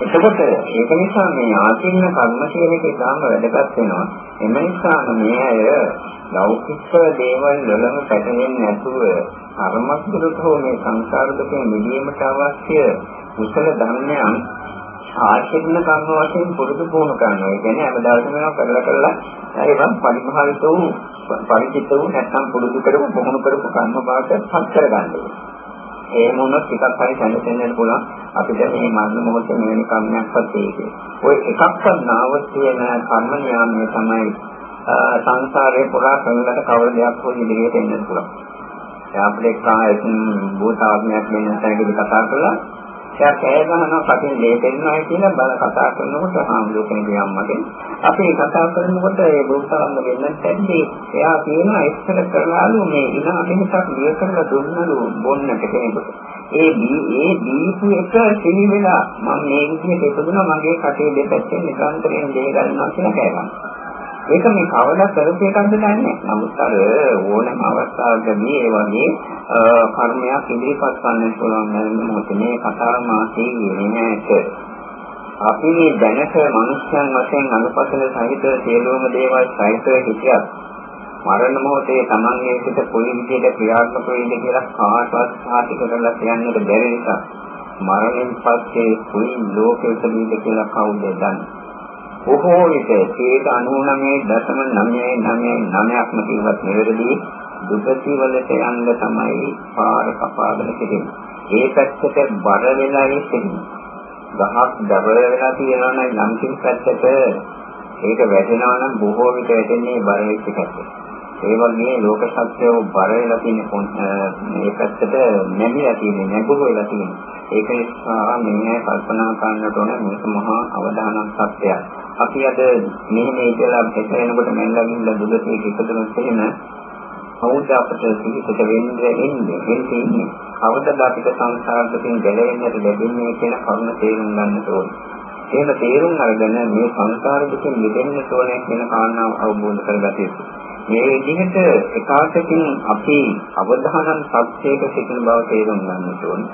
එතකොට ඒක නිසා මේ ආචින්න කර්ම කියන එක ඉතාම වැදගත් වෙනවා. එම නිසා මේ අය ලෞකික දේවල් වලම පැටලෙන්නේ නැතුව කර්මස්තුලට හෝ මේ සංසාර දුකෙන් මිදීමට අවශ්‍ය කුසල ධර්මයන් ආචින්න කර්ම වශයෙන් පුරුදු පුහුණු කරනවා. ඒ කියන්නේ හැමදාම මේවා කරලා කරලා ඒවා පරිභාවිත වූ පරිචිත වූ නැත්නම් පුරුදු කරපු පුහුණු කරපු කර්ම භාගයට පත් කරගන්නවා. එහෙම වුණොත් ටිකක් හරි දැනෙන්න පුළුවන් අපිට මේ මරණ මොහොතේ මෙවැනි කර්මයක්වත් ඒකේ. ඔය එකක්වත් නාවස් කියන කර්ම නියාමයේ තමයි සංසාරේ පුරා කරනකට කවර දෙයක් හෝ ඉදිරියට එන්න පුළුවන්. දැන් අපිට කායයෙන් භූතාත්මයක් වෙන තැනකදී කතා කළා එයා කෑ ගහනවා කටින් ලේ දෙන්නවා කියලා බල කතා කරනකොට හාමුදුරුවෝ කෙනෙක් අම්මගෙන් අපි කතා කරනකොට ඒ බුද්ධාංග වෙන්නත් ඇද්දී. එයා කියනවා ඉස්සර කරලාලු මේ ඉනා මිනිසක් දිය කරලා දුන්නලු බොන්නට කෙනෙකුට. ඒ ඒ දීපු එක සිහි වෙලා මම මේ විදිහට ඉපදුණා මගේ කටේ දෙපැත්තෙන් නිකාන්තරයෙන් දේ ගන්නවා කියලා කෑ ගන්නවා ඒක මේ කවදා කරපු එකක්ද දන්නේ නමුත් අර ඕනෑම අවස්ථාවකදී ඒ වගේ කර්මයක් ඉදිරිපත් කරන්න පුළුවන් නම් මොකද මේ කතාව මාසේ කියන්නේ නැහැ අපි මේ දැනට මනුෂ්‍යයන් වශයෙන් අනුපතන සහිත සියලුම දේවල් සහිතව හිටියත් මරණ මොහොතේ Tamange සිට කොයි විදිහට ක්‍රියාත්මක වෙයිද කියලා කාටවත් සාතික කරලා කියන්නට බැරි නිසා මරණයෙන් පස්සේ කොයි ලෝකෙ උපදීද කියලා කවුද දන්නේ? බොහෝ විට 99.999ක්ම කිව්වත් නිවැරදි දුකති වලට යන්න තමයි පාර කපාගෙන තිබෙන්නේ. ඒ පැත්තට බර වෙලා ඉන්නේ. ගහක් දබර වෙලා තියෙනවා නම් යම් කිසි පැත්තට ඒක වැටෙනවා නම් බොහෝ විට වැටෙන්නේ බර වෙච්ච පැත්තට. ඒ වගේ ලෝක සත්‍යව බර වෙලා තියෙන මේ පැත්තට නැමිලා තියෙන්නේ නැඹුරු වෙලා තියෙන්නේ. ඒක නිසා මේ කල්පනා කරන්නට ඕන මේක මහා අවධානයක් සත්‍යයක්. අපි අද මෙහෙම ඉඳලා පිට වෙනකොට මැල්ලා ගිහිල්ලා දුගතිය එකතුනොත් එහෙම කවුද අපට සිහිතට වෙන්නේ එන්නේ වෙන්නේ කවදද අපිට සංසාරයෙන් ගැලවෙන්නට ලැබෙන්නේ කියන කරුණ තේරුම් ගන්න ඕනේ. එහෙම තේරුම් අරගෙන මේ සංසාර දුකින් මිදෙන්න ඕනේ කියන කාරණාව අවබෝධ කරගත යුතුයි. මේ විදිහට එකාසකින් අපි අවධානන් සත්‍යයක සිටින බව තේරුම් ගන්න ඕනේ.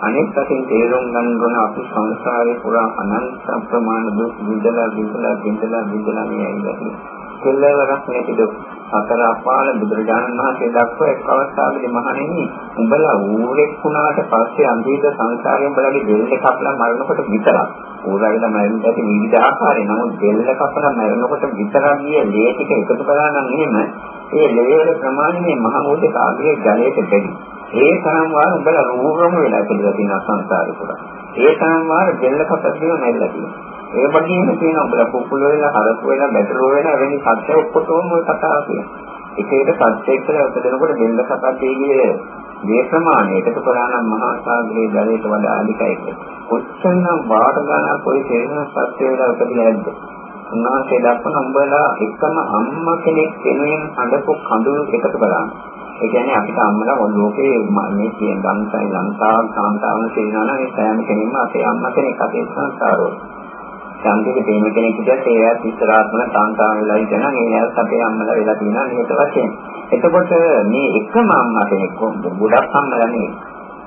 අනෙක් අතින් තේරුම් ගන්න ඕන අපි සංසාරේ පුරා අනන්ත ප්‍රමාණ දුක් විඳලා විඳලා විඳලා විඳලා මේ ඇවිල්ලා කෙල්ලවරක් නැති දුක් සතර අපාල බුදුරජාණන් වහන්සේ දක්වා එක් අවස්ථාවකදී මහණෙනි උඹලා ඌරෙක් වුණාට පස්සේ අන්තිම සංසාරයෙන් උඹලගේ දෙල්ල කපලා මරනකොට විතරක්. ඌරයිලා මැරෙන්න ඇති විවිධ ආකාරයෙන් නමුත් දෙල්ල කපලා මරනකොට විතරක් ගිය ලේ ටික එකතු කළා නම් එහෙම ඒ ලේ වල ප්‍රමාණය මහ මොහොතේ කාගේ ජලයට බැරි ඒ තරම් වාර උඹලා රූපම වෙලා කියලා තියෙන සංසාරේ පුරා ඒ තරම් වාර දෙල්ල කපලා තියෙන නැල්ලා තියෙනවා ඒ වගේම තියෙන උඹලා කුකුල වෙලා හරකු වෙලා බැටරෝ වෙලා වෙන සත්‍ය ඔක්කොටම ඔය කතාව කියනවා. එක එක සත්‍යයක් කියලා උපදිනකොට දෙන්න කතා කියන්නේ මේ ප්‍රමාණය එකතු කරා නම් මහා සාගරයේ ජලයට වඩා අධිකයි. කොච්චරනම් වාර ගණන් කොයි තේරෙන සත්‍යයලා උපදිලා නැද්ද? උන්වහන්සේ දක්වන උඹලා එකම අම්මා කෙනෙක් වෙනුවෙන් අඬපු කඳුළු එකතු කරා. ඒ කියන්නේ අපිට අම්මලා මොන ලෝකේ මේ කියන ගම්සයි ලංකාව කාන්තාවන තේරෙනවා නම් ඒ සෑම කෙනෙක්ම අපේ අම්මා කෙනෙක් අපේ සංසාරෝ. සම්පූර්ණ ප්‍රේම කෙනෙක් විදිහට ඒවත් ඉස්සරහටම කාන්තාවන් වෙලා ඉතන මේ නැත් අපේ අම්මලා වෙලා තියෙනවා මේක වශයෙන්. එතකොට මේ එකම අම්මා කෙනෙක් ගොඩක් අම්මලා නෙවෙයි.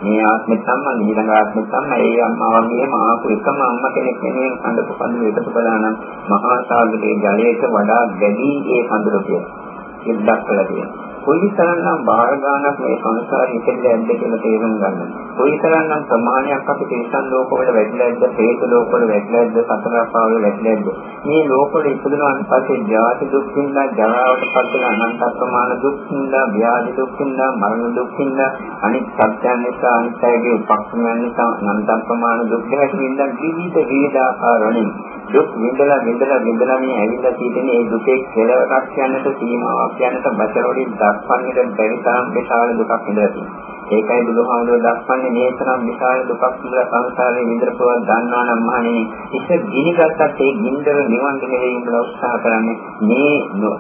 මේ ආත්මෙත් අම්මා ඊළඟ ආත්මෙත් අම්මා ඒ අම්මා වගේම ආපු එකම අම්මා කෙනෙක් වෙනුවෙන් කඳපු කඳු එකතු කළා නම් මහා සාගරයේ ජලයට වඩා වැඩි ඒ කඳුර කියලා. ඒක දක්වලා තියෙනවා. කොයිතරම්නම් බාහිර ගානක් මේ සංසාරේ ඉතිරිලා ඇද්ද කියලා තේරුම් ගන්න. කොයිතරම්නම් ප්‍රමාණයක් අපි තේසන් ලෝකවල වැඩිලා ඇද්ද, හේතු ලෝකවල වැඩිලා ඇද්ද, සතර පාවල වැඩිලා ඇද්ද. මේ ලෝකවල ඉපදුනාන් පස්සේ ජාති දුක් විඳලා, ජරාවට පත් වෙන අනන්ත ප්‍රමාණ දුක් විඳලා, ව්‍යාධි දුක් විඳලා, මරණ දුක් විඳලා, අනිත් සත්‍යයන් නිසා අනිත්‍යයේ උපක්‍රමයන් නිසා අනන්ත ප්‍රමාණ දුක් ගැට විඳලා විවිධ විවිධාකාරණින් දුක් විඳලා විඳලා විඳලා මේ ඇවිල්ලා තියෙන මේ දුකේ කෙලවරක් යන්නට සීමාවක් යන්නට බසරෝලින් දක් දක්වන්නට බැරි තරම් විශාල දුකක් ඉඳලා තියෙනවා. ඒකයි බුදුහාමුදුරුවෝ දක්වන්නේ මේ තරම් විශාල දුකක් ඉඳලා සංසාරේ විඳපුවා දන්නා නම් මහණෙනි ඉත ගිනිගත්තත් ඒ ගින්දර නිවන් දෙන්නේ උඹලා උත්සාහ කරන්නේ මේ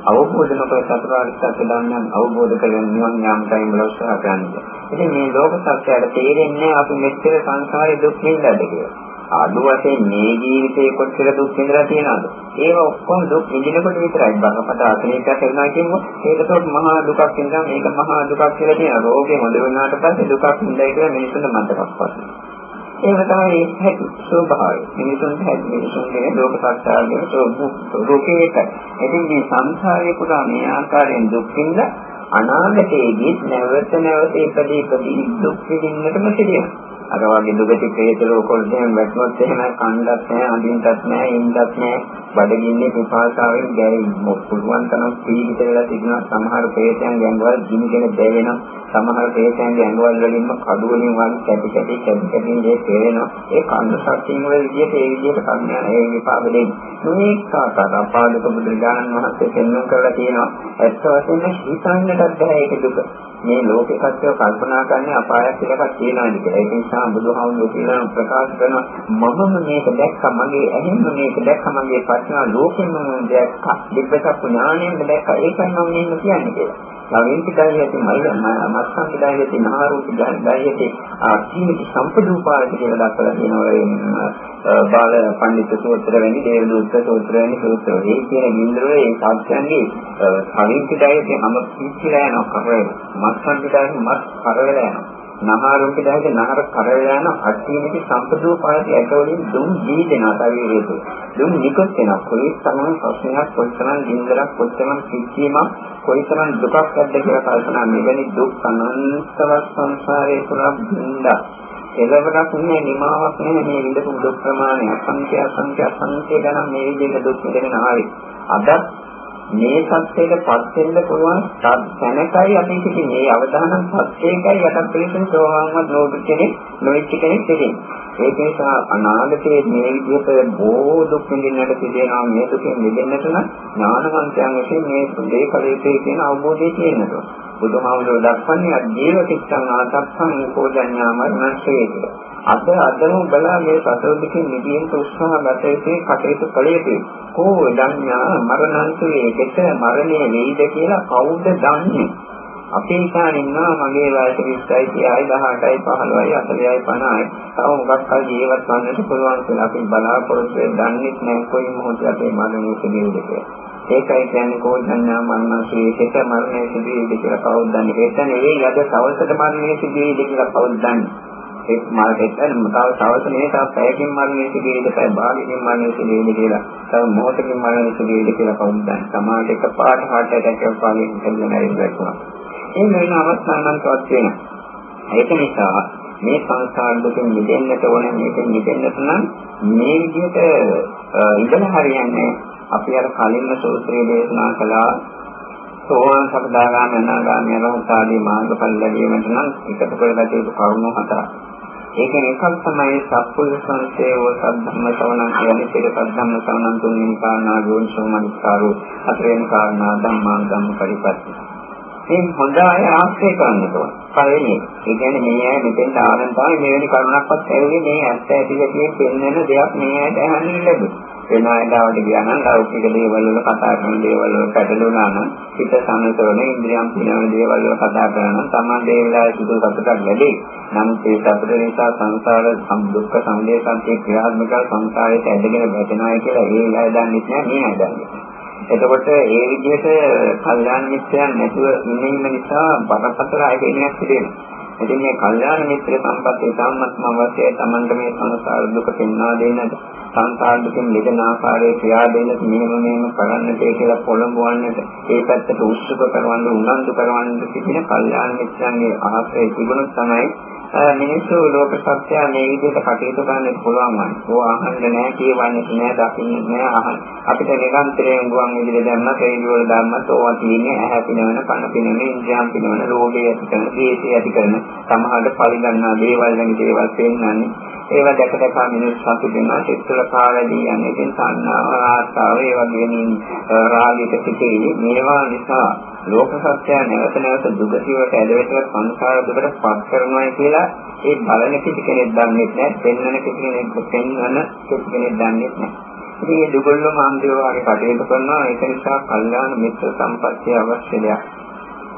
අවබෝධ නොකර චතුරාර්ය සත්‍ය ධර්මයන් අවබෝධ කරගෙන නිවන් යාමටයි උඹලා උත්සාහ කරන්නේ. ඉතින් මේ ලෝක සත්‍යයට තේරෙන්නේ අපි මෙච්චර සංසාරේ දුක් විඳලාද කියලා. අඩු වශයෙන් මේ ජීවිතේ කොච්චර දුක් විඳලා තියෙනවද? ඒව ඔක්කොම දුක් විඳිනකොට විතරයි බරපතල අසනීපයක් වෙනවා කියමු. ඒකතොත් මහා දුකක් නිසා මේක මහා දුකක් කියලා කියන රෝගේ හොඳ වෙනාට පස්සේ දුකක් විඳයි කියලා මිනිස්සුන්ට මතකක්වත් ඒක තමයි හැටි ස්වභාවය. මිනිසුන්ට හැටි මිනිසුන්ගේ ලෝක සත්‍යයේ රෝගේ එකයි. ඉතින් මේ සංසාරේ පුරා මේ ආකාරයෙන් දුක් විඳලා අනාගතයේදී නැවත නැවත ඉපදී ඉපදී දුක් විඳින්නටම සිදුවෙනවා. අර වගේ දුගති ප්‍රේත ලෝකවල එහෙම වැටුනොත් එහෙම කණ්ඩත් නැහැ අඳින්නත් නැහැ ඉන්නත් නැහැ. බඩගින්නේ පිපාසාවෙන් ගැයි පුළුවන් තරම් පීඩිත වෙලා තිබුණා. සමහර ප්‍රේතයන් ගැඟවල ගිනිගෙන දැවෙනවා සමහර ප්‍රේතයන්ගේ ඇඟවල වලින්ම කඩු වලින් වගේ කැටි කැටි කැටි කැටි දේ තේරෙනවා ඒ කන්න සත්‍යයෙන් වල විදිහට ඒ විදිහට කන්න ඒ විපාක දෙන්නේ. මේ කාකාර අපාදක බුදුරජාණන් වහන්සේ පෙන්වන්න කරලා තියෙනවා. ඇත්ත වශයෙන්ම හිතන්නටත් බෑ ඒක දුක. මේ ලෝකේ සත්‍යව කල්පනා කරන්නේ අපායක් කියලා එකක් තියෙනවා කියලා. ඒක නිසා බුදුහාමුදුරුවෝ කියලා ප්‍රකාශ කරන මමම මේක දැක්කා මගේ ඇහෙන්ම මේක දැක්කා මගේ ප්‍රඥා ලෝකෙම දැක්කා. දිබ්බසක් ඥාණයෙන් දැක්කා. ඒකයි මම මේ කියන්නේ කියලා. ළමින් පිටාවේ ඇති මල් මස්සන් පිටාවේ ඇති නාරු පිටාවේ ඇති ආසීමිත සම්පදූපාරක කියලා දක්වලා තියෙනවා බාල පඬිත් සූත්‍ර වැනි දේවදූත සූත්‍ර වැනි සූත්‍ර. ඒ කියන ගින්දරේ ඒ සත්‍යයන්ගේ ළමින් පිටාවේ ඇති හැම පිටිලා යනවා කරේ. මස්සන් පිටාවේ මස් කරවලා යනවා. නහරුන්ට දැහැගේ නහර කරලා යන අට්ටියේදී සම්පදෝ පාටි ඇටවලින් දුම් දී දෙනවා ශරීරයට. දුම් නිකොත් වෙනවා. කොයි තරම් ප්‍රශ්නයක් කොයිතරම් ගින්දරක් කොයිතරම් සිද්ධියමක් කොයිතරම් දුකක් ඇද්ද කියලා කල්පනා මෙවැනි දුක් අනන්තව සංසාරේ පුරා බින්දා. එළවරක් නෑ නිමාවක් නෑ මේ විඳපු දුක් ප්‍රමාණය අසංඛ්‍ය අසංඛ්‍ය අසංඛ්‍ය ගණන් මේ විදිහට දුක් විඳගෙන ආවේ. අදත් මේ සත්‍යයට පත් වෙන්න පුළුවන් තැනකයි අපි සිටින්නේ. මේ අවධානම් සත්‍යයකයි යටත් පිළිසෙන් සෝවාන්වත් නෝදු කෙනෙක් නොවිච්ච කෙනෙක් සිටින්නේ. ඒක නිසා අනාගතයේ මේ විදිහට බොහෝ දුක් විඳින්නට සිදෙනවා මේ දුකෙන් මිදෙන්නට නම් ඥානවන්තයන් විසින් මේ සුදේ කලයේ කියන අවබෝධය තියෙනවා. බුදුහාමුදුරුවෝ දක්වන්නේ අජීවතිස්සං ආතප්පං කෝජඤ්ඤා මරණසේ කියලා. අද අදම බලා මේ සතර දුකින් මිදීම උත්සාහ ගත යුතුයි කටයුතු කළ යුතුයි. කෝජඤ්ඤා මරණන්සේ ඒකට මරණය වෙයිද කියලා කවුද දන්නේ? අපේ ඉස්සන් ඉන්නවා මගේ වයස 20යි 30යි 18යි 40යි 50යි තව මොකක් හරි ජීවත් වන්නට පුළුවන් කියලා අපි බලාපොරොත්තු වෙන්නේ නැහැ කොයි මොහොතේ අපේ මරණය සිදුවේද කියලා. ඒකයි කියන්නේ කෝධඤ්ඤා මරණසේ හිත මරණය සිදුවේද කියලා කවුද දන්නේ? ඒක නෙවෙයි අද සවසට මරණය සිදුවේද කියලා කවුද දන්නේ? ඒ මාර්ගෙත් මතාව සවස නෙවෙයි තව පැයකින් මරණය සිදුවේද පැය භාගයකින් මරණය සිදුවේද කියලා තව මොහොතකින් මරණය සිදුවේද කියලා කවුද දන්නේ? සමාජ එක පාට හාට ඇටැක් එකක් වගේ හිතෙන්න නැරිලා ඒ වෙන අවස්ථාවන්කවත් වෙනවා. ඒක නිසා මේ සංසාර දුකින් මිදෙන්නට ඕනේ මේකෙන් මිදෙන්නට නම් මේ විදිහට ඉඳලා හරියන්නේ අපි අර කලින්ම සූත්‍රයේ දේශනා කළා සෝවාන් සකදාගාම අනාගාමී අරහත් ආදී මාර්ගඵල ලැබීමට නම් එකතු කරගත යුතු කරුණු හතරක්. ඒකෙන් එකක් තමයි සත්පුරුෂ සංසේව සද්ධම්ම ශ්‍රවණං කියන්නේ පිට සද්ධම්ම ශ්‍රවණං තුන්වෙනි කාරණා යෝනිසෝ මනස්කාරෝ හතරවෙනි කාරණා ධම්මාං ධම්ම පරිපatti. මේ හොඳ අය ආශ්‍රය කරන්න ඕන. පළවෙනි. ඒ කියන්නේ මේ අය මෙතෙන් ආවෙන් තමයි මේ වෙලේ කරුණක්වත් ඇවිල්ලා මේ ඇත්ත ඇති ගැටියෙන් පෙන්වන දෙයක් මේ අයට අහන්න ලැබුණා. වෙන අයදාවට ගියා නම් ලෞකික දේවල් වල කතා කරන දේවල් වල පැටලුණා නම් හිත සමතවන ඉන්ද්‍රියම් පිනවන දේවල් වල කතා කරනවා නම් Taman ඒ වෙලාවේ සුදු සතුටක් ලැබේ. නමුත් ඒ සතුට නිසා සංසාර දුක්ඛ සමුදය සත්‍ය ක්‍රියාත්මක සංසාරයට ඇදගෙන වැටෙනවා කියලා ඒ අය දන්නේ නැහැ මේ අය දන්නේ. එතකොට ඒ විදිහට කල්යාණ මිත්‍රයන් නැතුව ඉන්නීම නිසා බරපතල අයගෙනක් තිබෙනවා. ඉතින් මේ කල්යාණ මිත්‍ර සම්පත්තිය සම්මත්ම අවශ්‍යයි Tamanට මේ සංසාර දුක පෙන්වා දෙන්නට සංසාර දුකෙන් මිදෙන ආකාරයේ ක්‍රියා දෙන්නට මෙහෙම මෙහෙම කරන්නට කියලා පොළඹවන්නට ඒ පැත්තට උත්සුක කරවන්න උනන්දු කරවන්න සිටින කල්යාණ මිත්‍රයන්ගේ ආශ්‍රය තිබුණොත් තමයි මිනිස්සු ලෝක සත්‍ය මේ විදිහට කටයුතු කරන්න පුළුවන් වань. ඕ අහන්න නෑ, කියවන්නේ නෑ, දකින්නේ නෑ, අහන්න. අපිට නිරන්තරයෙන් ගුවන් විදුලි දැම්ම, කේන්ද්‍ර වල දැම්ම, ඕවා තියෙන්නේ ඇහැ පිනවන, කන පිනවන, ඉන්ද්‍රියම් පිනවන, රෝගය ඇති කරන, දේශය ඇති කරන, සමහරට පරිගන්නා දේවල් ගැන දේවල් පෙන්නන්නේ. ඒවා දැක දැක මිනිස්සු සතුටින්වා චිත්තල පාවැදී යන ඉතින් සංනාව ආස්තාව ඒ වගේම රාගිත පිටේ මේවා නිසා ලෝක සත්‍ය නැවත නැවත දුගතියට ඇදෙට සංසාර දුකට පත් කරනවා කියලා ඒ බලන කිසි කෙනෙක් දන්නේ නැහැ. පෙන්වන කිසි කෙනෙක් පෙන්වන කිසි කෙනෙක් දන්නේ නැහැ. ඉතින් මේ දුගල්ලෝ මාන්දේව වගේ කටයුතු කරනවා ඒක නිසා කල්යාණ මිත්‍ර සම්පත්තිය අවශ්‍ය දෙයක්.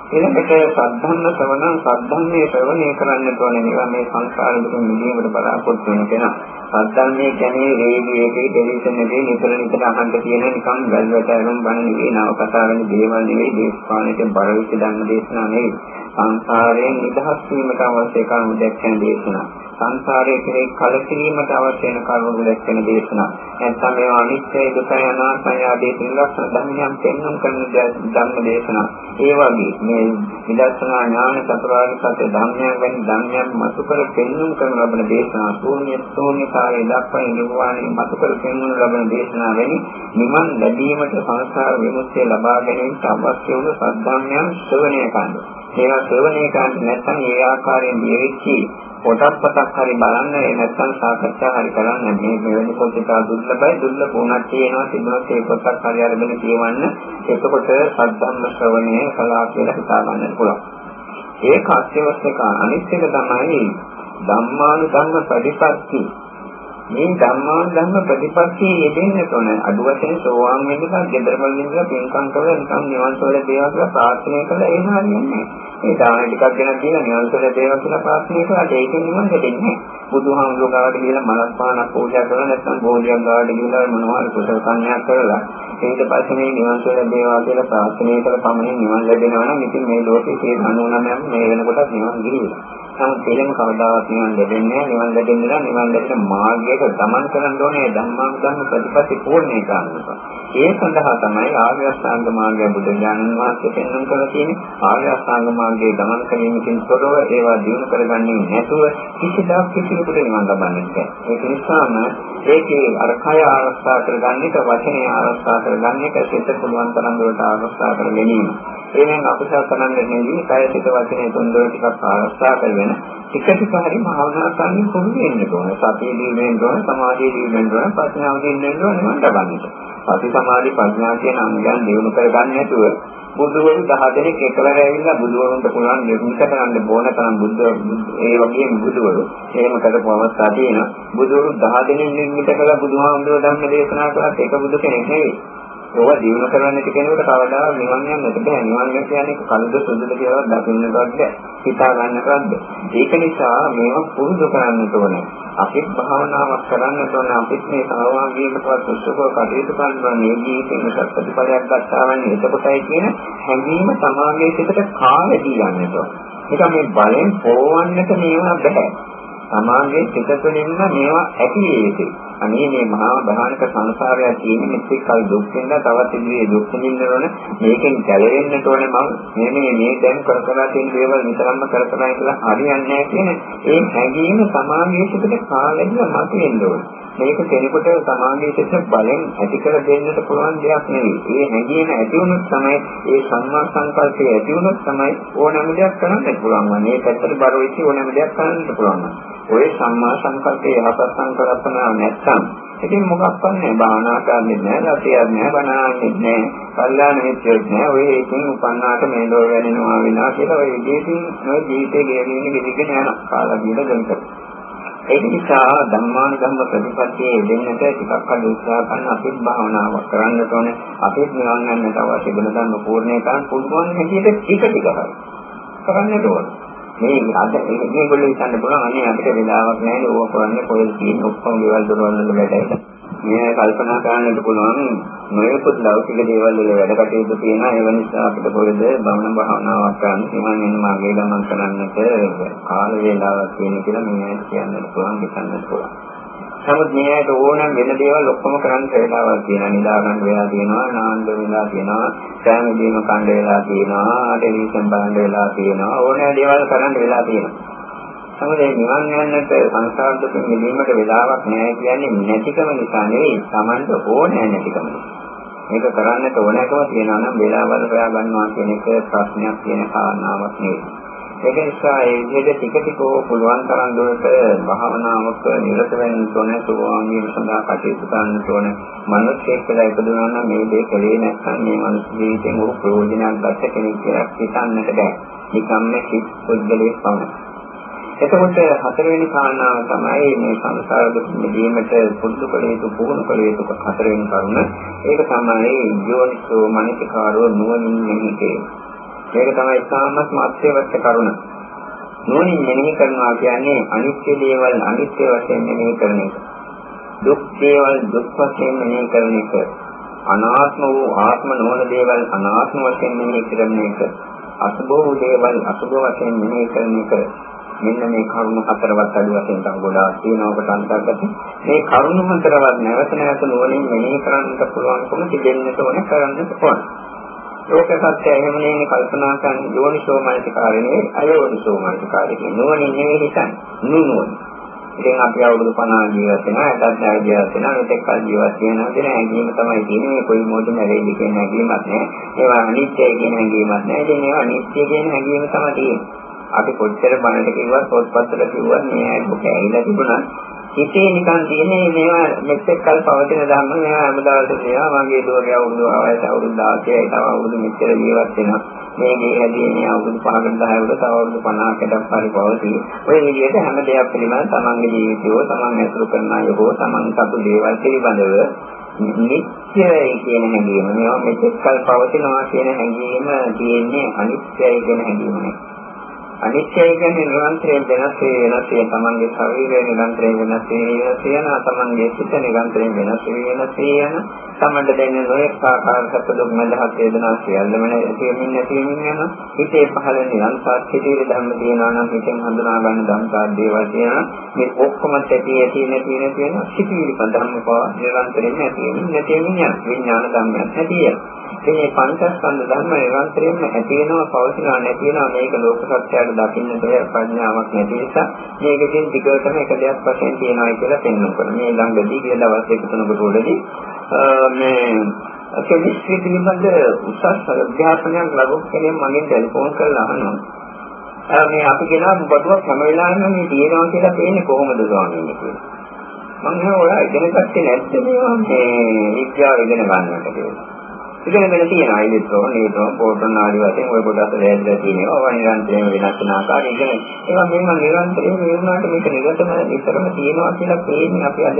ඊළඟට සද්ධම්ම ශ්‍රවණං සද්ධම්මේ ශ්‍රවණය කරන්නට ඕනේ නිකන් මේ සංසාර දුකින් මිදීමට බලාපොරොත්තු වෙන කෙනා. සද්ධම්මේ කියන්නේ රේඩියෝ එකේ ටෙලිවිෂන් එකේ නිතර නිතර අහන්න තියෙන නිකන් වැල්වට අරුම් බණ නෙවෙයි නව කතා වෙන දේවල් නෙවෙයි දේශපාලනයේ බර විච ධර්ම දේශනා නෙවෙයි. සංසාරයෙන් නිදහස් වීමට අවශ්‍ය කරුණු දැක්කන දේශනා. සංසාරයේ කෙරෙහි කලකිරීමට අවශ්‍ය වෙන කරුණු දැක්කන දේශනා. නැත්නම් මේ අනිත්‍ය දුක අනාත්මය ආදී ත්‍රිලක්ෂණ ධර්මයන් පෙන්වන කරන ධර්ම දේශනා. ඒ වගේ මේ විදර්ශනා ඥාන චතුරාර්ය සත්‍ය ධර්මයන් වැනි ධර්මයන් මතු කර පෙන්වන කරන ලබන දේශනා. ශූන්‍ය ශූන්‍යතාවයේ දක්වා නිර්වාණය මතු කර පෙන්වන ලබන දේශනා වැනි නිවන් ලැබීමට සංසාර විමුක්තිය ලබා ගැනීමට අවශ්‍ය වූ සද්ධාම්යන් ශ්‍රවණය කරනවා. ඒවා ශ්‍රවණය කරන්නේ නැත්නම් ඒ ආකාරයෙන් දීවිච්චි පොතක් පතක් හරි බලන්න ඒ නැත්නම් සාකච්ඡා හරි කරන්න. මේ මෙවැනි පොත් එක දුර්ලභයි. දුර්ලභ වුණත් තියෙනවා තිබුණොත් ඒ පොතක් හරි අරගෙන කියවන්න. එතකොට සද්ධම්ම ශ්‍රවණය කළා කියලා හිතා ගන්න පුළුවන්. ඒක අත්‍යවශ්‍ය කා අනිත් එක තමයි ධම්මානුධම්ම ප්‍රතිපත්ති. මේ ධම්මාන ධම්ම ප්‍රතිපත්තිය යෙදෙන්න තොන අඩු වශයෙන් සෝවාන් වෙන්න නම් ගෙදර වල ඉඳලා පින්කම් කරලා නිකන් නිවන් සෝල දේවා කියලා ප්‍රාර්ථනා කරලා එහෙම හරියන්නේ නැහැ. මේ දාන ටිකක් ගැන කියලා නිවන් සෝල දේවා කියලා ප්‍රාර්ථනා කරලා ඒකෙන් නිවන් දෙන්නේ බුදුහාමුදුරුවෝ ගාවට ගිහලා මලක් පානක් පූජා කරලා නැත්නම් බෝධියක් ගාවට ගිහලා මොනවා හරි කුසල කන්‍යාවක් කරලා ඊට පස්සේ මේ නිවන් සෝල දේවා කියලා ප්‍රාර්ථනා කරලා පමණින් නිවන් ලැබෙනවා නම් ඉතින් මේ ලෝකේ 99ක් මේ වෙනකොට නිවන් ගිහිල්ලා. නමුත් එළම කවදාවත් නිවන් ලැබෙන්නේ නැහැ. නිවන් ලැබෙන්න නම් නිවන් ලැබෙන මාර්ගයක ගමන් කරන්න ඕනේ ධම්මාන ධම්ම ප්‍රතිපatti පූර්ණේ ගන්නකොට. ඒ සඳහා තමයි ආර්ය අෂ්ටාංග මාර්ගය බුදු දානන් වාස්තු පෙන්වන්න කරලා තියෙන්නේ. ආර්ය අෂ්ටාංග මාර්ගයේ ගමන් කිරීමකින් තොරව ඒවා දිනු කරගන්නේ නැතුව කිසිදාක් කිසිවෙකුට නිවන් ලබන්නේ නැහැ. ඒක නිසාම ඒකේ අර කය ආරක්ෂා කරගන්න එක වචනේ ආරක්ෂා කරගන්න එක සිත පුළුවන් තරම් දුරට ආරක්ෂා කර ගැනීම. එවෙන් අකුසල කරන්නේ නෙවෙයි කය සිත වචනේ තුන් දොර ටිකක් ආරක්ෂා කරගෙන ටික ටික හරි භාවනා කරන්න පුරුදු වෙන්න ඕන. සතිය දිවෙන්න ඕන, සමාධිය දිවෙන්න ඕන, ප්‍රඥාව දිවෙන්න ඕන නිවන් ලබන්නට. සති සමාධි ප්‍රඥා කියන අංගයන් දිනු කරගන්න නැතුව බුදුවරු 10 දෙනෙක් එකලර ඇවිල්ලා බුදුවරුන්ට පුළුවන් නිර්මිත කරන්න ඕන තරම් බුද්ධ ඒ වගේම බුදුවරු එහෙම කරපු අවස්ථා තියෙනවා. බුදුවරු 10 දෙනෙක් නිර්මිත කළා බුදුහාමුදුරුවෝ ධම්ම දේශනා කළාත් ඒක බුදු කෙනෙක් නෙවෙයි. ඒවා දිනු කරන්නට කෙනෙකුට කවදාවත් නිවන් යන්නට බෑ. නිවන් යන්න කියන්නේ කල්ද සුදුද කියලා දකින්නවත් බෑ. හිතා ගන්නවත් බෑ. ඒක නිසා මේවා පුරුදු කරන්නට ඕනේ. අපිත් භාවනාවක් කරන්නට ඕනේ. අපිත් මේ සාවාගීමකවත් උත්සව කටයුතු කරනවා. මේ ජීවිතේ සත්‍යපලයක් ගන්නවා වන්නේ එතකොටයි කියන හැඟීම සමාගයේ සිට කාලෙ දී යන්නට ඕනේ. ඒක මේ බලෙන් පොවන්නට මේවා බෑ. සමාගයේ සිත තුළින්ම මේවා ඇති වේවි. අනේ මේ මහා භයානක සංසාරය තියෙන මෙතෙක් කල් දුක් වෙන තවත් ඉදිරියේ දුක් විඳින්න මේකෙන් ගැලවෙන්න ඕනේ මම මේ මේ මේ දැන් කර කර තියෙන දේවල් විතරක්ම කර කර කියලා හරියන්නේ නැහැ කියන ඒ හැඟීම සමාගයේ සිට කාලෙදිම මතුවෙන්න ඕනේ. මේක කෙනෙකුට සමාගයේ සිට බලෙන් ඇති කර දෙන්නට පුළුවන් දෙයක් නෙවෙයි. ඒ හැඟීම ඇති වුණොත් තමයි ඒ සම්මා සංකල්පය ඇති වුණොත් තමයි ඕනෑම දෙයක් කරන්න පුළුවන්. මේ පැත්තට බර වෙච්ච ඕනෑම දෙයක් කරන්න පුළුවන්. ඔය සම්මා සංකල්පයේ යහපත් සංකල්පනා නැත්නම් ඉතින් මොකක්වත් නැහැ භාවනා කරන්නේ නැහැ රතියක් නැහැ බණාන්නේ නැහැ කල්යාණ මිත්‍රයෙක් නැහැ ඔය එකකින් උපන්නාට මේ ලෝ වෙනවා විනා කියලා ඔය විදිහකින් ඔය ජීවිතේ ගෙවෙන්නේ ගෙවිගෙන යන කාලා කියලා ගන්නවා ඒක නිසා ධම්මාන ධම්ම ප්‍රතිපත්තියේ දෙන්නට ටිකක් අඩු උත්සාහ කරන අපිත් භාවනාවක් කරන්න ඕනේ. අපිත් නිවන් යන්නට අවශ්‍ය ගුණ ධර්ම පූර්ණේ කරන්න පුළුවන් හැටියට ටික ටික කරන්නට ඕනේ. මේ අද මේගොල්ලෝ හිතන්න පුළුවන් අනේ අපිට වෙලාවක් නැහැ ඕක කරන්නේ කොහෙද තියෙන්නේ ඔක්කොම ගෙවල් දොරවල් වල වැඩයි. මේ කල්පනා කරන්නත් පුළුවන් නොයෙකුත් ලෞකික දේවල් වල වැඩ කටයුතු තියෙනවා ඒ නිසා අපිට කොහෙද බවන භාවනාවක් කරන්න සිමන් මාගේ ගමන් කරන්නට කාල වේලාවක් තියෙන කියලා මේ කියන්නත් පුළුවන් හිතන්නත් පුළුවන්. නමුත් මේකට ඕනම වෙන දේවල් ඔක්කොම කරන්න වේලාවක් තියෙනවා. නිදා ගන්න වෙලා තියෙනවා, නාන්න වෙලා තියෙනවා, සෑම දෙයක්ම කන්න වෙලා තියෙනවා, ටෙලිවිෂන් බලන්න වෙලා තියෙනවා. ඕනෑ දේවල් කරන්න වෙලා තියෙනවා. නමුත් මේ නිවන් යන්නට සංසාර දුකින් මිදීමට වෙලාවක් නැහැ කියන්නේ නැතිකම නිසා නෙවෙයි, Tamanට ඕනෑ නැතිකම. මේක කරන්නට ඕනෑකම තියෙනවා නම් වේලාවල් හොයා ගන්නවා කියන එක ප්‍රශ්නයක් කියන කාරණාවක් නෙවෙයි. ඒක නිසා ඒ විදිහට ටික ටික පුළුවන් තරම් දුරට භාවනාවක නිරත වෙන්න ඕන සෝවාන් වීම සඳහා කටයුතු කරන්න ඕන. මනසෙක් කියලා ඉපදුනා නම් මේ දේ කලේ නැත්නම් මේ මනුස්ස ජීවිතේ මොකක් ප්‍රයෝජනයක් ගන්න කෙනෙක් කියලා හිතන්නට බෑ. නිකම්ම කිත් පොඩ්ඩලේ පමණයි. එතකොට හතරවෙනි කාරණාව තමයි මේ සංසාර දුක් නිදීමට පුරුදු කළ යුතු පුහුණු කළ යුතු හතරවෙනි කරුණ. ඒක තමයි යෝනිසෝ මනසිකාරෝ නුවණින් මෙහි මේක තමයි ඉතාමත් අත්‍යවශ්‍ය කරුණ. නෝනින් මෙනෙහි කරනවා කියන්නේ අනිත්‍ය දේවල් අනිත්‍ය වශයෙන් මෙනෙහි කරන එක. දුක් දේවල් දුක් වශයෙන් මෙනෙහි කරන එක. අනාත්ම වූ ආත්ම නොවන දේවල් අනාත්ම වශයෙන් මෙනෙහි කරන එක. අසුභ වූ දේවල් අසුභ වශයෙන් මෙනෙහි කරන එක. මෙන්න මේ කරුණු හතරවත් අඩු වශයෙන් තම ගොඩාක් තියෙනවා ඔබට අන්තර්ගත. මේ කරුණු හතරවත් නැවත නැවත නුවණින් මෙනෙහි කරන්නට පුළුවන්කම තිබෙන්නට ඕනේ කරන්නට ඕනේ. ඒක සත්‍ය එහෙම නෙවෙයි කල්පනා කරන යෝනිසෝ මනසිකාරය නෙවෙයි අයෝනිසෝ මනසිකාරය කියන්නේ නෝනින් නෙවෙයි හිතන්නේ. නුනුවන. ඉතින් අපි අවුරුදු 50 ජීවත් වෙනවා එතත් ආය ජීවත් වෙනවා මෙතෙක් කල් ජීවත් වෙනවා. කියන හැඟීම තමයි තියෙන්නේ මේ කොයි මොහොතේ නැරෙයිද කියන හැඟීමක් නෑ. ඒවා අනිත්‍යයි කියන හැඟීමක් නෑ. ඉතින් ඒවා අනිත්‍ය කියන හැඟීම තමයි තියෙන්නේ. අපි කොච්චර බණට කිව්වත් පොත්පත්වල කිව්වත් මේ අය මොකද ඇහිලා තිබුණා හිතේ නිකන් තියෙන්නේ මේවා මෙච්චර කල් පවතින ධර්ම මේවා හැමදාම මේවා මගේ දුවගේ අවුරුදු ආවයට අවුරුදු 16යි තව අවුරුදු මෙච්චර ජීවත් වෙනවා. මේ ගේ හැදීනේ අවුරුදු 5කට 10කට තව අවුරුදු 50කටත් පරි පවතී. ඔය විදිහට හැම දෙයක් පිළිබඳ තමන්ගේ ජීවිතය තමන් ඇසුරු කරන අය හෝ තමන් සතු දේවල් පිළිබඳව නිත්‍යයි කියන හැඟීම. මේවා මෙච්චර කල් පවතිනවා කියන හැඟීම තියෙන්නේ අනිත්‍යයි කියන හැඟීම නෙවෙයි අනිත්‍යය කියන්නේ නිරන්තරයෙන් වෙනස් වෙනස් වෙන තමන්ගේ ශරීරය නිරන්තරයෙන් වෙනස් වෙනස් වෙන තමන්ගේ සිත නිරන්තරයෙන් වෙනස් වෙනස් වෙන තමන්ට දැනෙන නොයෙක් ආකාර සැප දුක් මඳහත් වේදනා සියල්ලම නැතිවෙමින් නැතිවෙමින් යන හිතේ පහළ නිරන්තර සිටින ධර්ම තියෙනවා නම් හිතෙන් හඳුනා ගන්න ධම්මතාව දේවල් තියෙනවා. මේ ඔක්කොම ඇති ඇති නැති නැති වෙන සිටිවිලි ධර්ම පව නිරන්තරයෙන් නැතිවෙමින් නැතිවෙමින් යන විඥාන ධර්මයන් ඇති වෙනවා. මේ පංචස්කන්ධ ධර්ම නිරන්තරයෙන්ම ඇති වෙනවා පවතිනවා නැති වෙනවා. මේක ලෝක සත්‍යයට දකින්නට ප්‍රඥාවක් නැති නිසා මේකකින් ටිකටම එක දෙයක් වශයෙන් තියෙනවා කියලා පෙන්වනවා. මේ ළඟදී ගිය දවස් දෙක තුනකට උඩදී මේ කෙමිස්ට්‍රි පිළිබඳ උසස් අධ්‍යාපනයක් ලැබු කෙනෙක් මගෙන් ටෙලිෆෝන් කරලා අහනවා. මේ අපි කියන බඩුවක් හැම වෙලාවෙම මේ තියෙනවා කියලා පේන්නේ කොහොමද ස්වාමීනි කියලා. මම ඔයා ඉගෙන ගත්තේ නැත්නම් මේ විද්‍යාව ඉගෙන ගන්නට කියලා. ඉගෙන ගන්න තියෙනවා ඉලෙක්ට්‍රෝන, නියුට්‍රෝන, ප්‍රෝටෝන ආදී වශයෙන් ওই කොටස් වැදලා තියෙනවා. ඒවා නිරන්තරයෙන් වෙනස් වෙන ආකාරය ඉගෙන ඒවා මේවා නිරන්තරයෙන් වෙනුනාට මේක නිරතම ඉතරම තියෙනවා කියලා පේන්නේ අපි අද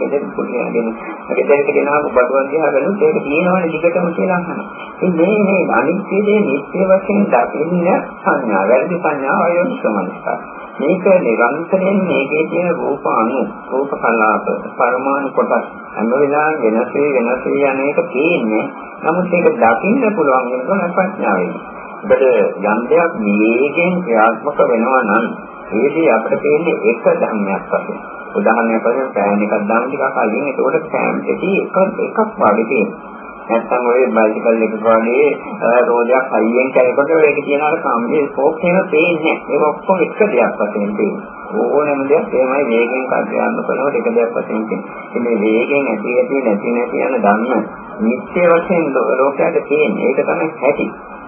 ගෙදර පුදුමයෙන් ගෙදරට ගෙනාවු බඩුවක් දිහා බලුත් ඒක තියෙනවනේ දිගටම කියලා අහනවා. ඉතින් මේ මේ අනිත්‍යයේ නිත්‍ය වශයෙන් දකින්න සංඥා, වැරදි සංඥා අයෝනිසමනස්කා. මේක නිරන්තරයෙන් මේකේ තියෙන රූප අණු, රූප කලාප, පරමාණු කොටස් හැම වෙලාවෙම වෙනස් වෙ වෙනස් වෙ යන එක තියෙන්නේ. නමුත් ඒක දකින්න පුළුවන් වෙනකොට ප්‍රඥාවෙන්. ඔබට යම් දෙයක් වේගෙන් ක්‍රියාත්මක වෙනවා නම් ඒකේ අපිට තියෙන්නේ එක ධර්මයක් වශයෙන්. උදාහරණයක් වශයෙන් පෑන් එකක් දාන්න ටිකක් අලින් ඒකට පෑන් එකේ එක එකක් වගේ තියෙනවා. නැත්තම් ඔය බයිසිකල් එකක වගේ රෝදයක් හයියෙන් කැරෙකොට ඒක කියන අර කම්බේ ස්පෝක් එක පේන්නේ නැහැ. ඒක ඔක්කොම එක දෙයක් වශයෙන් පේන්නේ. ඕනෑම දෙයක් එහෙමයි වේගෙන් කඩයන්න කරනකොට එක දෙයක් වශයෙන් පේන්නේ. මේ වේගෙන් ඇති ඇති නැති නැති යන ධර්ම නිත්‍ය වශයෙන් ලෝකයට තියෙන්නේ. ඒක තමයි ඇති.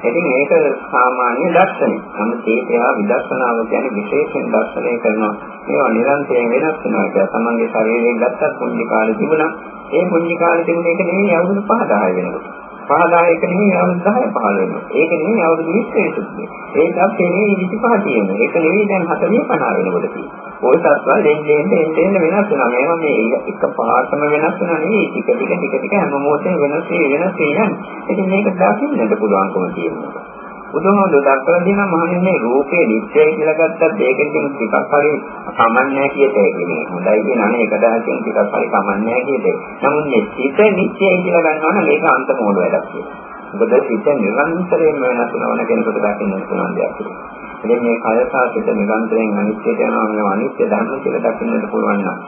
ඉතින් ඒක සාමාන්‍ය දර්ශනය. නමුත් ඒකයා විදර්ශනාව කියන්නේ විශේෂයෙන් දර්ශනය කරනවා. මේවා නිරන්තරයෙන් වෙනස් වෙනවා. ඒක තමන්ගේ ශරීරයෙන් ගත්තත් පුංචි කාලේ තිබුණා. ඒ පුංචි කාලේ තිබුණ එක නෙවෙයි අවුරුදු 5 10 වෙනකොට. 5 10 එක නෙවෙයි අවුරුදු 10 15 වෙනකොට. ඒක නෙවෙයි අවුරුදු 20 වෙනකොට. ඒකත් නෙවෙයි 25 තියෙන්නේ. ඒක නෙවෙයි දැන් 40 50 වෙනකොට තියෙන්නේ. ওই තත්ත්වවල දෙන්නේ දෙන්නේ වෙනස් වෙනවා. මේවා මේ එක පාරටම වෙනස් වෙනවා නෙවෙයි. ටික ටික ටික ටික හැම මොහොතේම වෙනස් වෙ වෙනස් වෙ යන්නේ. ඉතින් මේක දකින්නට පුළුවන්කම තියෙනවා. බුදුහාමුදුරුවෝ දක්වලා දෙනවා මහන්නේ මේ රූපේ නිත්‍යයි කියලා ගත්තත් ඒකෙන් ටිකක් හරි කමන්නේ කියතේ කියන්නේ. හොඳයි කියන අනේ එක දහසෙන් ටිකක් හරි කමන්නේ කියතේ. නමුත් මේ සිත නිත්‍යයි කියලා ගන්නවා නම් ඒක අන්ත මොඩ වැඩක් කියලා. මොකද සිත නිරන්තරයෙන්ම වෙනස් වෙනවන කෙනෙකුට දකින්න පුළුවන් දෙයක්. ඉතින් මේ කය සාසිත නිරන්තරයෙන් අනිත්‍යයට යනවා මේ අනිත්‍ය ධර්ම කියලා දකින්නට පුළුවන් නම්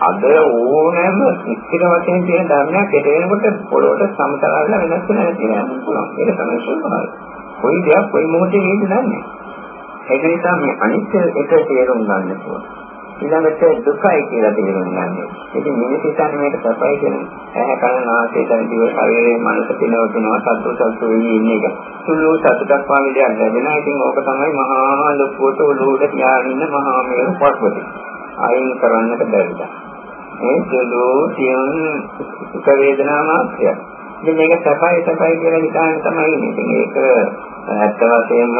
අද ඕනෑම ඉස්තිර වශයෙන් තියෙන ධර්මයක් හෙට වෙනකොට පොළොවට සමතලවල වෙනස් වෙනවා කියලා යන්න පුළුවන්. ඒක තමයි ස්වභාවය. කොයි දෙයක් කොයි මොහොතේ වේද දන්නේ. ඒක නිසා මේ අනිත්‍ය එක තේරුම් ගන්න ඕනේ. ඊළඟට දුකයි කියලා තේරුම් ගන්න. ඉතින් මිනිස් හිතන්නේ මේක සපයි කියන්නේ. ඇහැ කන නාසය දන දිව ශරීරයේ මනස පිනවතුනවා සත්තු සත්තු වෙන්නේ ඉන්නේ එක. සුළු සතුටක් වාගේ දෙයක් ලැබෙනවා. ඉතින් ඕක තමයි මහා ලොකුවට ඔලුවට තියාගෙන ඉන්න මහා මේරු පර්වතය. අයින් කරන්නට බැරිද? මේ සුළු සියුම් සුඛ වේදනා මාත්‍රයක්. ඉතින් මේක සපයි සපයි කියලා හිතාගෙන තමයි ඉන්නේ. ඉතින් ඒක ඇත්ත වශයෙන්ම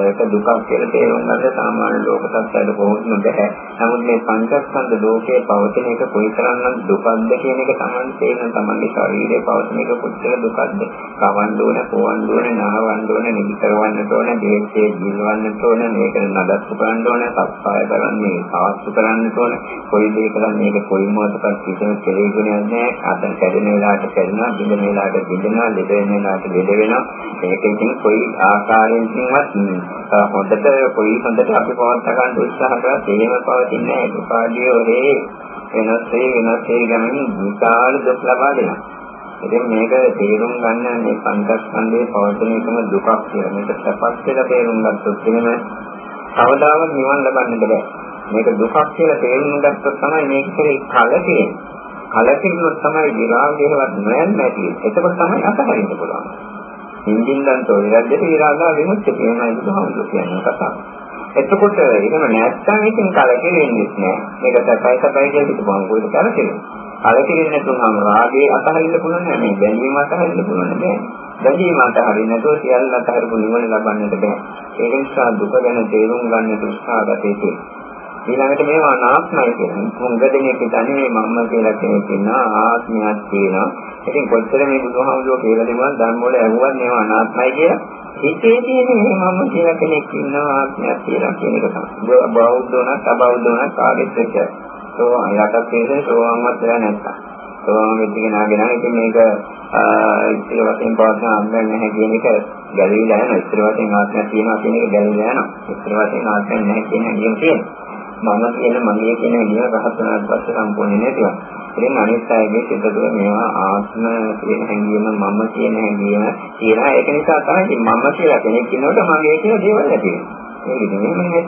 ඒක දුකක් කියලා තේරුම් ගන්න සාමාන්‍ය ලෝක සත්‍යයට කොහොමද බැහැ. නමුත් මේ පංචස්කන්ධ ලෝකයේ පවතින එක කොයිතරම්නම් දුකක්ද කියන එක තමයි තේරෙන තමන්ගේ ශරීරයේ පවතින එක කොච්චර දුකක්ද. කවන්න ඕන, පොවන්න ඕන, නාවන්න ඕන, නිදි කරවන්න ඕන, දේශේ ජීවවන්න ඕන, මේක නඩත්තු කරන්න ඕන, සත්පාය කරන්නේ, සාස්තු කරන්න ඕන. කොයි දෙයකද මේක කොයි මොහොතකට කිසිම කෙලෙගුණයක් නැහැ. අතන කැඩෙන වෙලාවට කැඩෙනවා, බිඳෙන වෙලාවට බිඳෙනවා, ලෙඩ වෙන වෙලාවට ලෙඩ වෙනවා. ඒක ඉතින් කොයි ආකාරයෙන්වත් හොඳට කොයි හොඳට අපි පවත් ගන්න උත්සාහ කරත් එහෙම පවතින්නේ නැහැ. උපාදී ඔරේ වෙනස් වේ වෙනස් වේ ගමනින් විශාල දුක් ලබා දෙනවා. ඉතින් මේක තේරුම් ගන්න මේ පංචස්කන්ධයේ පවතින එකම දුකක් කියලා. මේක සපස් කියලා තේරුම් ගත්තොත් එහෙම කවදාවත් නිවන් ලබන්න බෑ. මේක දුකක් කියලා තේරුම් ගත්තොත් තමයි මේක කෙරේ කලකිරෙන්නේ. කලකිරුණොත් තමයි විරාගයවත් නොයන්නේ නැති. එතකොට තමයි අතහරින්න පුළුවන්. හින්දින්දන් තෝරලා විරාගා විමුක්තිය කියනයි බුදුහාමුදුරු කියන්නේ කතාව. එතකොට එහෙම නැත්නම් ඉතින් කලකිරෙන්නේ නැහැ. මේක සැපයි සැපයි කියලා හිතපුවම කොහෙද කලකිරෙන්නේ? කලකිරෙන්නේ නැතුනම රාගේ අතහරින්න පුළුවන් නෑ. මේ බැඳීම අතහරින්න පුළුවන් නෑ. බැඳීම අතහරින්න නැතුව සියල්ල අතහරපු නිවන ලබන්නට බෑ. ඒ නිසා දුක ගැන තේරුම් ගන්න උත්සාහ ගත යුතුයි. ඊළඟට මේවා අනාත්මයි කියන්නේ. මුංග දෙනෙක් හිතන්නේ මේ මම්ම කියලා කෙනෙක් ඉන්නවා ආත්මයක් තියෙනවා. ඉතින් කොච්චර මේ බුදුහාමුදුරුවෝ කියලා දෙනවා ධර්ම වල ඇහුවත් මේවා අනාත්මයි කියලා. හිතේ තියෙන මේ මම්ම කියලා කෙනෙක් ඉන්නවා ආත්මයක් කියලා කියන එක තමයි. බෞද්ධ උනත් අබෞද්ධ උනත් කාගෙත් එක්ක. සෝ අයකට තේරෙන්නේ සෝවාන්වත් වෙලා නැත්තම්. සෝවාන් වෙච්ච කෙනාගෙන ඉතින් මේක ඉතිරි වශයෙන් පවත්න අම්මෙන් නැහැ කියන එක ගැලවිලා යනවා. ඉතිරි වශයෙන් ආත්මයක් තියෙනවා කියන එක ගැලවිලා යනවා. ඉතිරි වශයෙන් ආත්මයක් නැහැ කියන එක තියෙනවා. මම කියන මගේ කියන විදිහ රහත් වෙනාට පස්සේ සම්පූර්ණ නැතිව. ඉතින් අනිත් අයගේ සිත තුළ මේවා ආත්ම කියන හැඟීම මම කියන හැඟීම තියෙනවා. ඒක නිසා තමයි මම කියලා කෙනෙක් ඉන්නකොට මගේ කියලා දේවල් ඇති වෙන්නේ. ඒක නෙමෙයි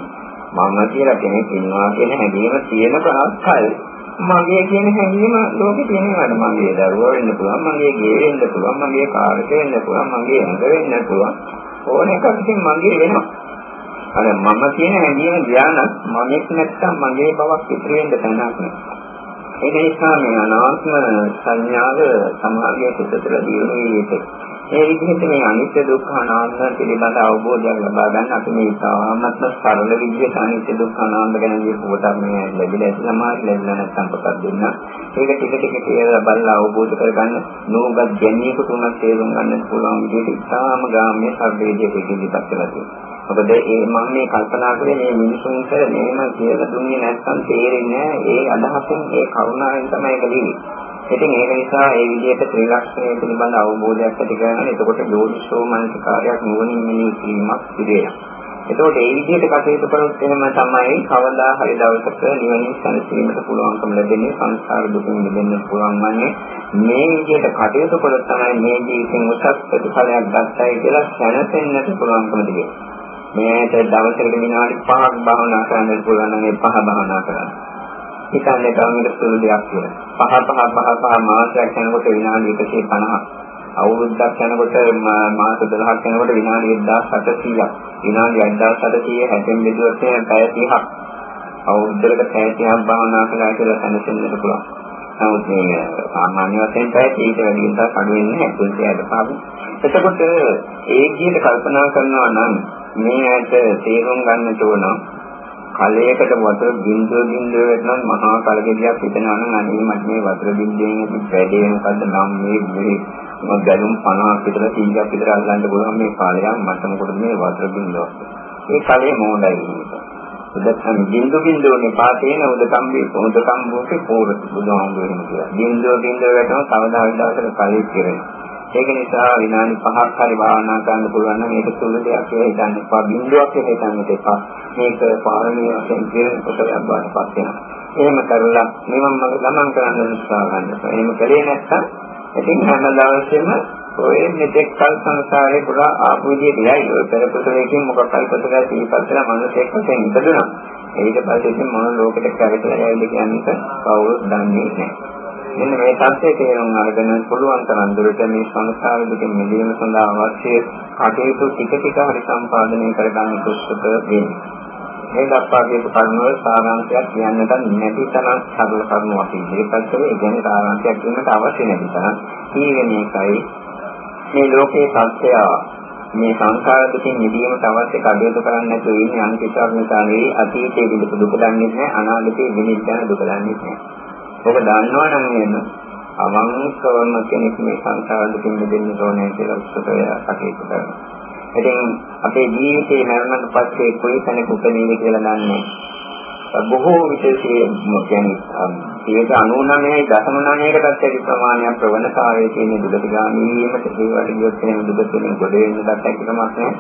මම කියලා කෙනෙක් ඉන්නවා කියන හැඟීම තියෙන ප්‍රාස්කල් මගේ කියන හැඟීම ලෝකේ තියෙනවාට මගේ දරුවා වෙන්න පුළුවන් මගේ ගේ වෙන්න පුළුවන් මගේ කාර් එක වෙන්න පුළුවන් මගේ ඇඟ වෙන්න පුළුවන් ඕන එකක් ඉතින් මගේ වෙනවා අර මම කියන හැඟීම ධානයක් මමෙක් නැත්තම් මගේ බවක් ඉතිරි වෙන්න තැනක් නෑ. ඒක නිසා මේ අනාත්ම සංඥාව සමාධිය සිතතර දියුණු වී ඒ විදිහට මේ අනිත්‍ය දුක්ඛ අනාත්ම පිළිබඳ අවබෝධයක් ලබා ගන්න අපි මේ සාමත්ම සරල විදිහට අනිත්‍ය දුක්ඛ අනාත්ම ගැන කියපුවට මේ ලැබිලා ඇති සමාධිය ලැබිලා නැත්නම් පොතක් දෙන්න. ඒක ටික ටික කියලා බලලා අවබෝධ කරගන්න නෝගත් ගැනීමකට උනත් තේරුම් ගන්න පුළුවන් විදිහට ඉතාම ගාම්‍ය සර්වේදයේ පිළිබඳව තියෙනවා. මොකද ඒ මම මේ කල්පනා කරේ මේ මිනිසුන්ට මේම කියලා දුන්නේ නැත්නම් තේරෙන්නේ ඒ අදහසින් ඒ කරුණාවෙන් තමයි කලේ. ඉතින් ඒක නිසා ඒ විදිහට ත්‍රිලක්ෂණය පිළිබඳ අවබෝධයක් ඇති කරගන්න. එතකොට යෝනිසෝ මනසිකාරයක් නුවණින් මෙහි කිරීමක් සිදුවෙනවා. එතකොට ඒ විදිහට කටයුතු කරොත් එහෙම තමයි කවදා හරි දවසක නිවනින් සැනසීමට පුළුවන්කම ලැබෙන්නේ සංසාර දුකින් මිදෙන්න පුළුවන් වන්නේ මේ විදිහට කටයුතු කළොත් තමයි මේ ජීවිතෙන් උසස් ප්‍රතිඵලයක් ගන්නයි කියලා සැනසෙන්නට පුළුවන්කම තිබෙන්නේ. මේකට දවසකට විනාඩි 5ක් භාවනා කරන්න පුළුවන් නම් ඒ පහ භාවනා කරන්න. හිතන්නේ කවුරුද සුළු දෙයක් කියලා. පහ පහ පහ පහ මාසයක් යනකොට විනාඩි 150. අවුරුද්දක් යනකොට මාස 12ක් යනකොට විනාඩි 1700ක් විනාඩි 1700 හැදෙන් බෙදුවොත් පැය 30ක් අවුරුද්දකට පැය 30ක් භාවනා කළා කියලා දැනෙන්නට පුළුවන්. නමුත් මේ සාමාන්‍ය වශයෙන් පැය 30ට වැඩි නිසා අඩු වෙන්නේ නැහැ 300ට පාපු. එතකොට ඒ විදිහට කල්පනා කරනවා නම් මේ ඇට තේරුම් ගන්න ඕන කලයකට වතුර බින්දුව බින්දුව වෙනනම් මහා කලගෙඩියක් හිතනවා නම් අනේ මට මේ වතුර බින්දුවෙන් වැඩේ මොකද්ද නම් මේ මේ ගැලුම් 50ක් විතර 100ක් විතර අල්ලන්න පුළුවන් මේ කාලයක් මට මොකද මේ වතුර බින්දුව. ඒ කලේ මොඩයි උදකම් බින්දු බින්දුවනේ පාතේන උදකම්බේ උදකම්බෝකේ පෝර බුදුහාමුදුරුවෝ කියනවා. බින්දුව බින්දුව වැටෙනවා කවදා හරි දවසක කලෙ කෙරෙනවා. ඒක නිසා විනාඩි 5ක් හරි භාවනා කරන්න පුළුවන් නම් මේක සුළු දෙයක් කියලා හිතන්න එපා. බිඳුවක් කියලා හිතන්න එපා. මේක පාරමී වශයෙන් කියන කොටයක් බාටපත් වෙනවා. එහෙම කරලා නිවන් මඟ ගමන් කරන්න උත්සාහ ගන්න. එහෙම කලේ නැත්නම් ඉතින් හැම දවසෙම ඔය මෙතෙක් කල සංසාරේ පුරා ආපු විදිහට යයි. ඔය පෙර කුසලයෙන් මොකක් හරි කුසලයක් ඉපස්සලා මනුස්සයෙක් වශයෙන් ඉපදුණා. ඊට පස්සේ ඉතින් මොන ලෝකෙට කරකලා යයිද කියන්නේ කවුරුත් දන්නේ නැහැ. මෙන්න මේ தත්ත්වයේ තේරුම් අරගෙන පුළුවන් තරම් දුරට මේ සංස්කාර දුකින් මිදීම සඳහා අවශ්‍ය කටයුතු ටික ටික හරි සම්පාදනය කරගන්න උත්සුක වෙන්නේ. මේ දක්වා කියපු කරුණවල සාරාංශයක් කියන්නට නැති තරම් සරල කරුණු අපි ඉදිරිපත් කරේ. ඒ කියන්නේ සාරාංශයක් කියන්නට අවශ්‍ය නැති තරම්. ඊගෙන එකයි මේ ලෝකේ සත්‍යය මේ සංස්කාර දුකින් මිදීමට අවශ්‍ය කටයුතු කරන්න නැතුව ඉන්නේ අනිත්‍යතාව නිසා නෙවෙයි අතීතයේ විඳපු දුක දන්නේ නැහැ අනාගතයේ විඳින්න දුක දන්නේ නැහැ. ඔබ දන්නවා නම් එන්න අවංකවම කෙනෙක් මේ සංසාර දුකින් මිදෙන්න ඕනේ කියලා උත්සාහය කටයුතු කරනවා. ඉතින් අපේ ජීවිතේ මරණයට පස්සේ කොයි තැනක උපදිනද කියලා දන්නේ බොහෝ විශේෂයේ කියන්නේ 99.9කටත් වැඩි ප්‍රමාණයක් ප්‍රවණතාවයේ තියෙන දුගතිගාමී වීමට ඒවට ගියොත් එහෙම දුගතියෙන් ගොඩ වෙන්නත් හැකියාවක් නැහැ.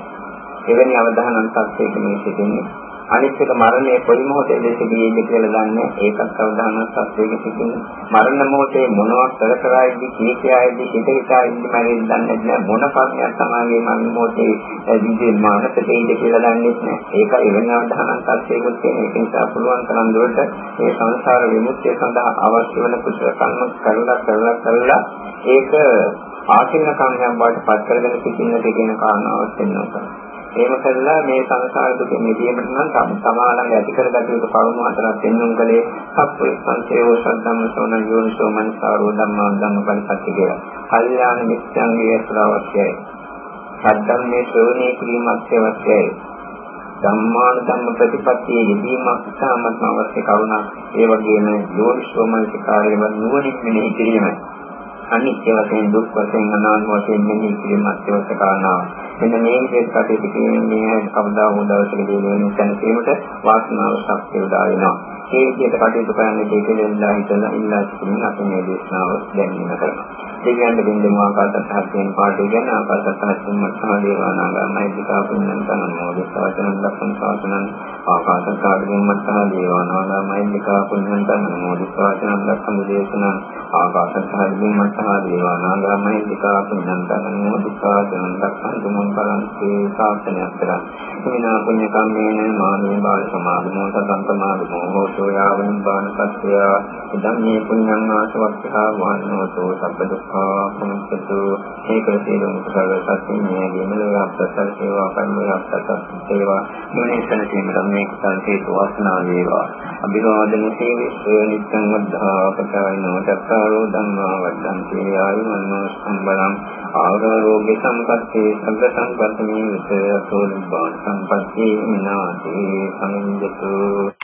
එවැනි අවධානන් සත්‍යයක මේ සිටින්නේ අනිත් එක මරණය කොයි මොහොතේද සිදුවේද කියලා දන්නේ ඒකත් අවධානයක් සත්‍යයක සිටින මරණ මොහොතේ මොනවක් කර කර ඉදි කී කියායිදි හිත හිතා ඉදි මරෙන්න දන්නේ නැහැ. මොන කර්මයක් තමයි මරණ මොහොතේ දිදී මානසිකේ ඉඳ කියලා දන්නේ නැහැ. ඒක එවැනි අවධානයක් සත්‍යයක තියෙන. ඒක නිසා පුළුවන් තරම් දුරට මේ සංසාර විමුක්තිය සඳහා අවශ්‍ය වෙන කුසල කර්ම කරලා කරලා කරලා ඒක ආකින්න කර්මයන් බවට පත් කරගෙන සිටින්නට කියන කාරණාවක් වෙනවා. එහෙම කළා මේ සංසාර දුකෙන් මිදීමට නම් සමාලංග ඇති කරගත යුතු කරුණු හතරක් දෙන්නුම් කලේ සප්පරිසංසේව සද්ධම්ම සෝන යෝනිසෝ මනසාරෝ ධම්මා ධම්මපරිපත්ති කියලා. කල්යාණ මිත්‍යංගයේ අවශ්‍යයි. සද්ධම්මේ ශ්‍රවණේ කිරීමක් අවශ්‍යයි. ධම්මාන ධම්ම ප්‍රතිපත්තියේ යෙදීමක් ඉතාමත් අවශ්‍ය කරුණක්. ඒ වගේම යෝනිසෝ මනසිකාරයේ නුවණින් මෙහි කිරීමයි. අනිත්‍ය වශයෙන් දුක් වශයෙන් අනාත්ම වශයෙන් මෙහි කිරීමක් අවශ්‍ය කාරණාවක්. මෙන්න මේ විදිහට කටයුතු කිරීමේ කවදා හෝ දවසකදී වෙන තැනකීමට වාසනාව ශක්තිය උදා වෙනවා. මේ විදිහට කටයුතු කරන්නේ දෙකෙන්ලා හිතලා ඉල්ලා සිටින අපි මේ දේශනාව දැනීම කරනවා. දෙවියන් දෙවියන් ආකාශසහයෙන් පාඩු ගැන ආකාශසහයෙන් මහා දේවානාගාමයි දිකා පුඤ්ඤං තනමෝදිතවචනං ලක්ෂණ සාසනං ආකාශසහයෙන් මහා දේවානාගාමයි දිකා පුඤ්ඤං තනමෝදිතවචනං ලක්ෂණ දේශනං ආකාශසහයෙන් මහා දේවානාගාමයි දිකා පුඤ්ඤං තනමෝදිතවචනං ලක්ෂණ දුමන් කරන්සේ සාසනයක් කරා. සමිනා පුඤ්ඤ කම්මේන මානේ බාල සමාධිමෝ සතං සමාධිමෝ හෝතෝ යාවනින් බාන සත්‍ය ඉදම් මේ පුඤ්ඤං ආසවක්ඛා වහන්නෝතෝ සබ්බ දුක්ඛා සමුච්චතු ඒක සියලුම කුසල සත්‍යයෙන් මේ මෙලොව අපසල් සේවා කර්මය අපසල් සේවා. මොනේ කලකීම ධම්මේ කුසල හේතු වාසනා වේවා. අභිවාදන සේවිස්ව නිත්‍යං වද්ධා පචායනෝ චක්කාරෝ ධම්මා වද්දන්ති ආයුමන්නෝ සම්බලං ආරෝග්‍ය සම්පත්තේ සබ්බ සංපත්තමේ විසය සෝනිබ්බාන සම්පත්තේ මිනාති සමින්දතු.